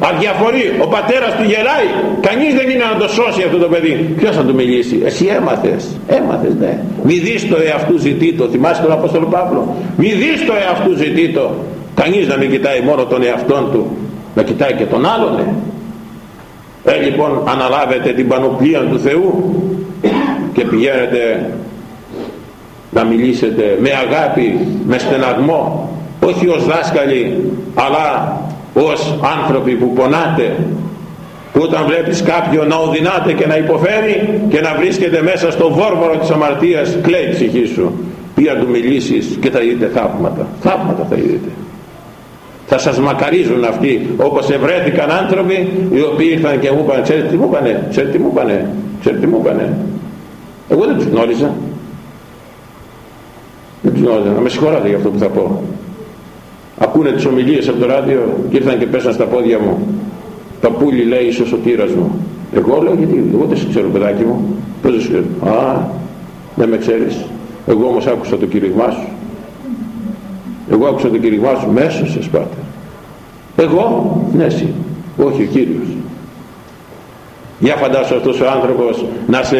αδιαφορεί ο πατέρας του γελάει. Κανείς δεν είναι να το σώσει αυτό το παιδί. Ποιος θα του μιλήσει; Εσύ έμαθες. Έμαθες ναι. Μη δεις το εαυτού ζητήτο θυμάσαι τον Απόστολο Παύλο; Μη δεις το εαυτού ζητήτο κανείς να μην κοιτάει μόνο τον εαυτόν του. Να κοιτάει και τον άλλον ναι. Ε, λοιπόν αναλάβετε την πανοπλία του Θεού και πηγαίνετε να μιλήσετε με αγάπη, με στεναγμό. Όχι ως δάσκαλοι αλλά ως άνθρωποι που πονάτε που όταν βλέπεις κάποιον να οδυνάται και να υποφέρει και να βρίσκεται μέσα στο βόρβορο της αμαρτίας κλαίει η ψυχή σου. Ή να του μιλήσεις και θα δείτε θαύματα. Θαύματα θα δείτε θα σας μακαρίζουν αυτοί όπως ευρέθηκαν άνθρωποι οι οποίοι ήρθαν και μου είπαν ξέρετε τι μου είπανε ξέρετε τι μου είπανε ξέρετε τι μου είπανε εγώ δεν τους γνώριζα. Δεν τους γνώριζα. Να με συγχωράτε για αυτό που θα πω ακούνε τις ομιλίες από το ράδιο και ήρθαν και πέσαν στα πόδια μου. Παππούλη λέει είσαι ο σωτήρας μου. Εγώ λέω γιατί εγώ δεν σε ξέρω παιδάκι μου πώς δεν ξέρω. Α δεν με ξέρεις. Εγώ όμως άκουσα το κηρυγμά σου εγώ άκουσα το κηρυγμά σου. Μέσω σε σπάτε εγώ ναι εσύ όχι ο Κύριος για φαντάσου αυτός ο άνθρωπος να σε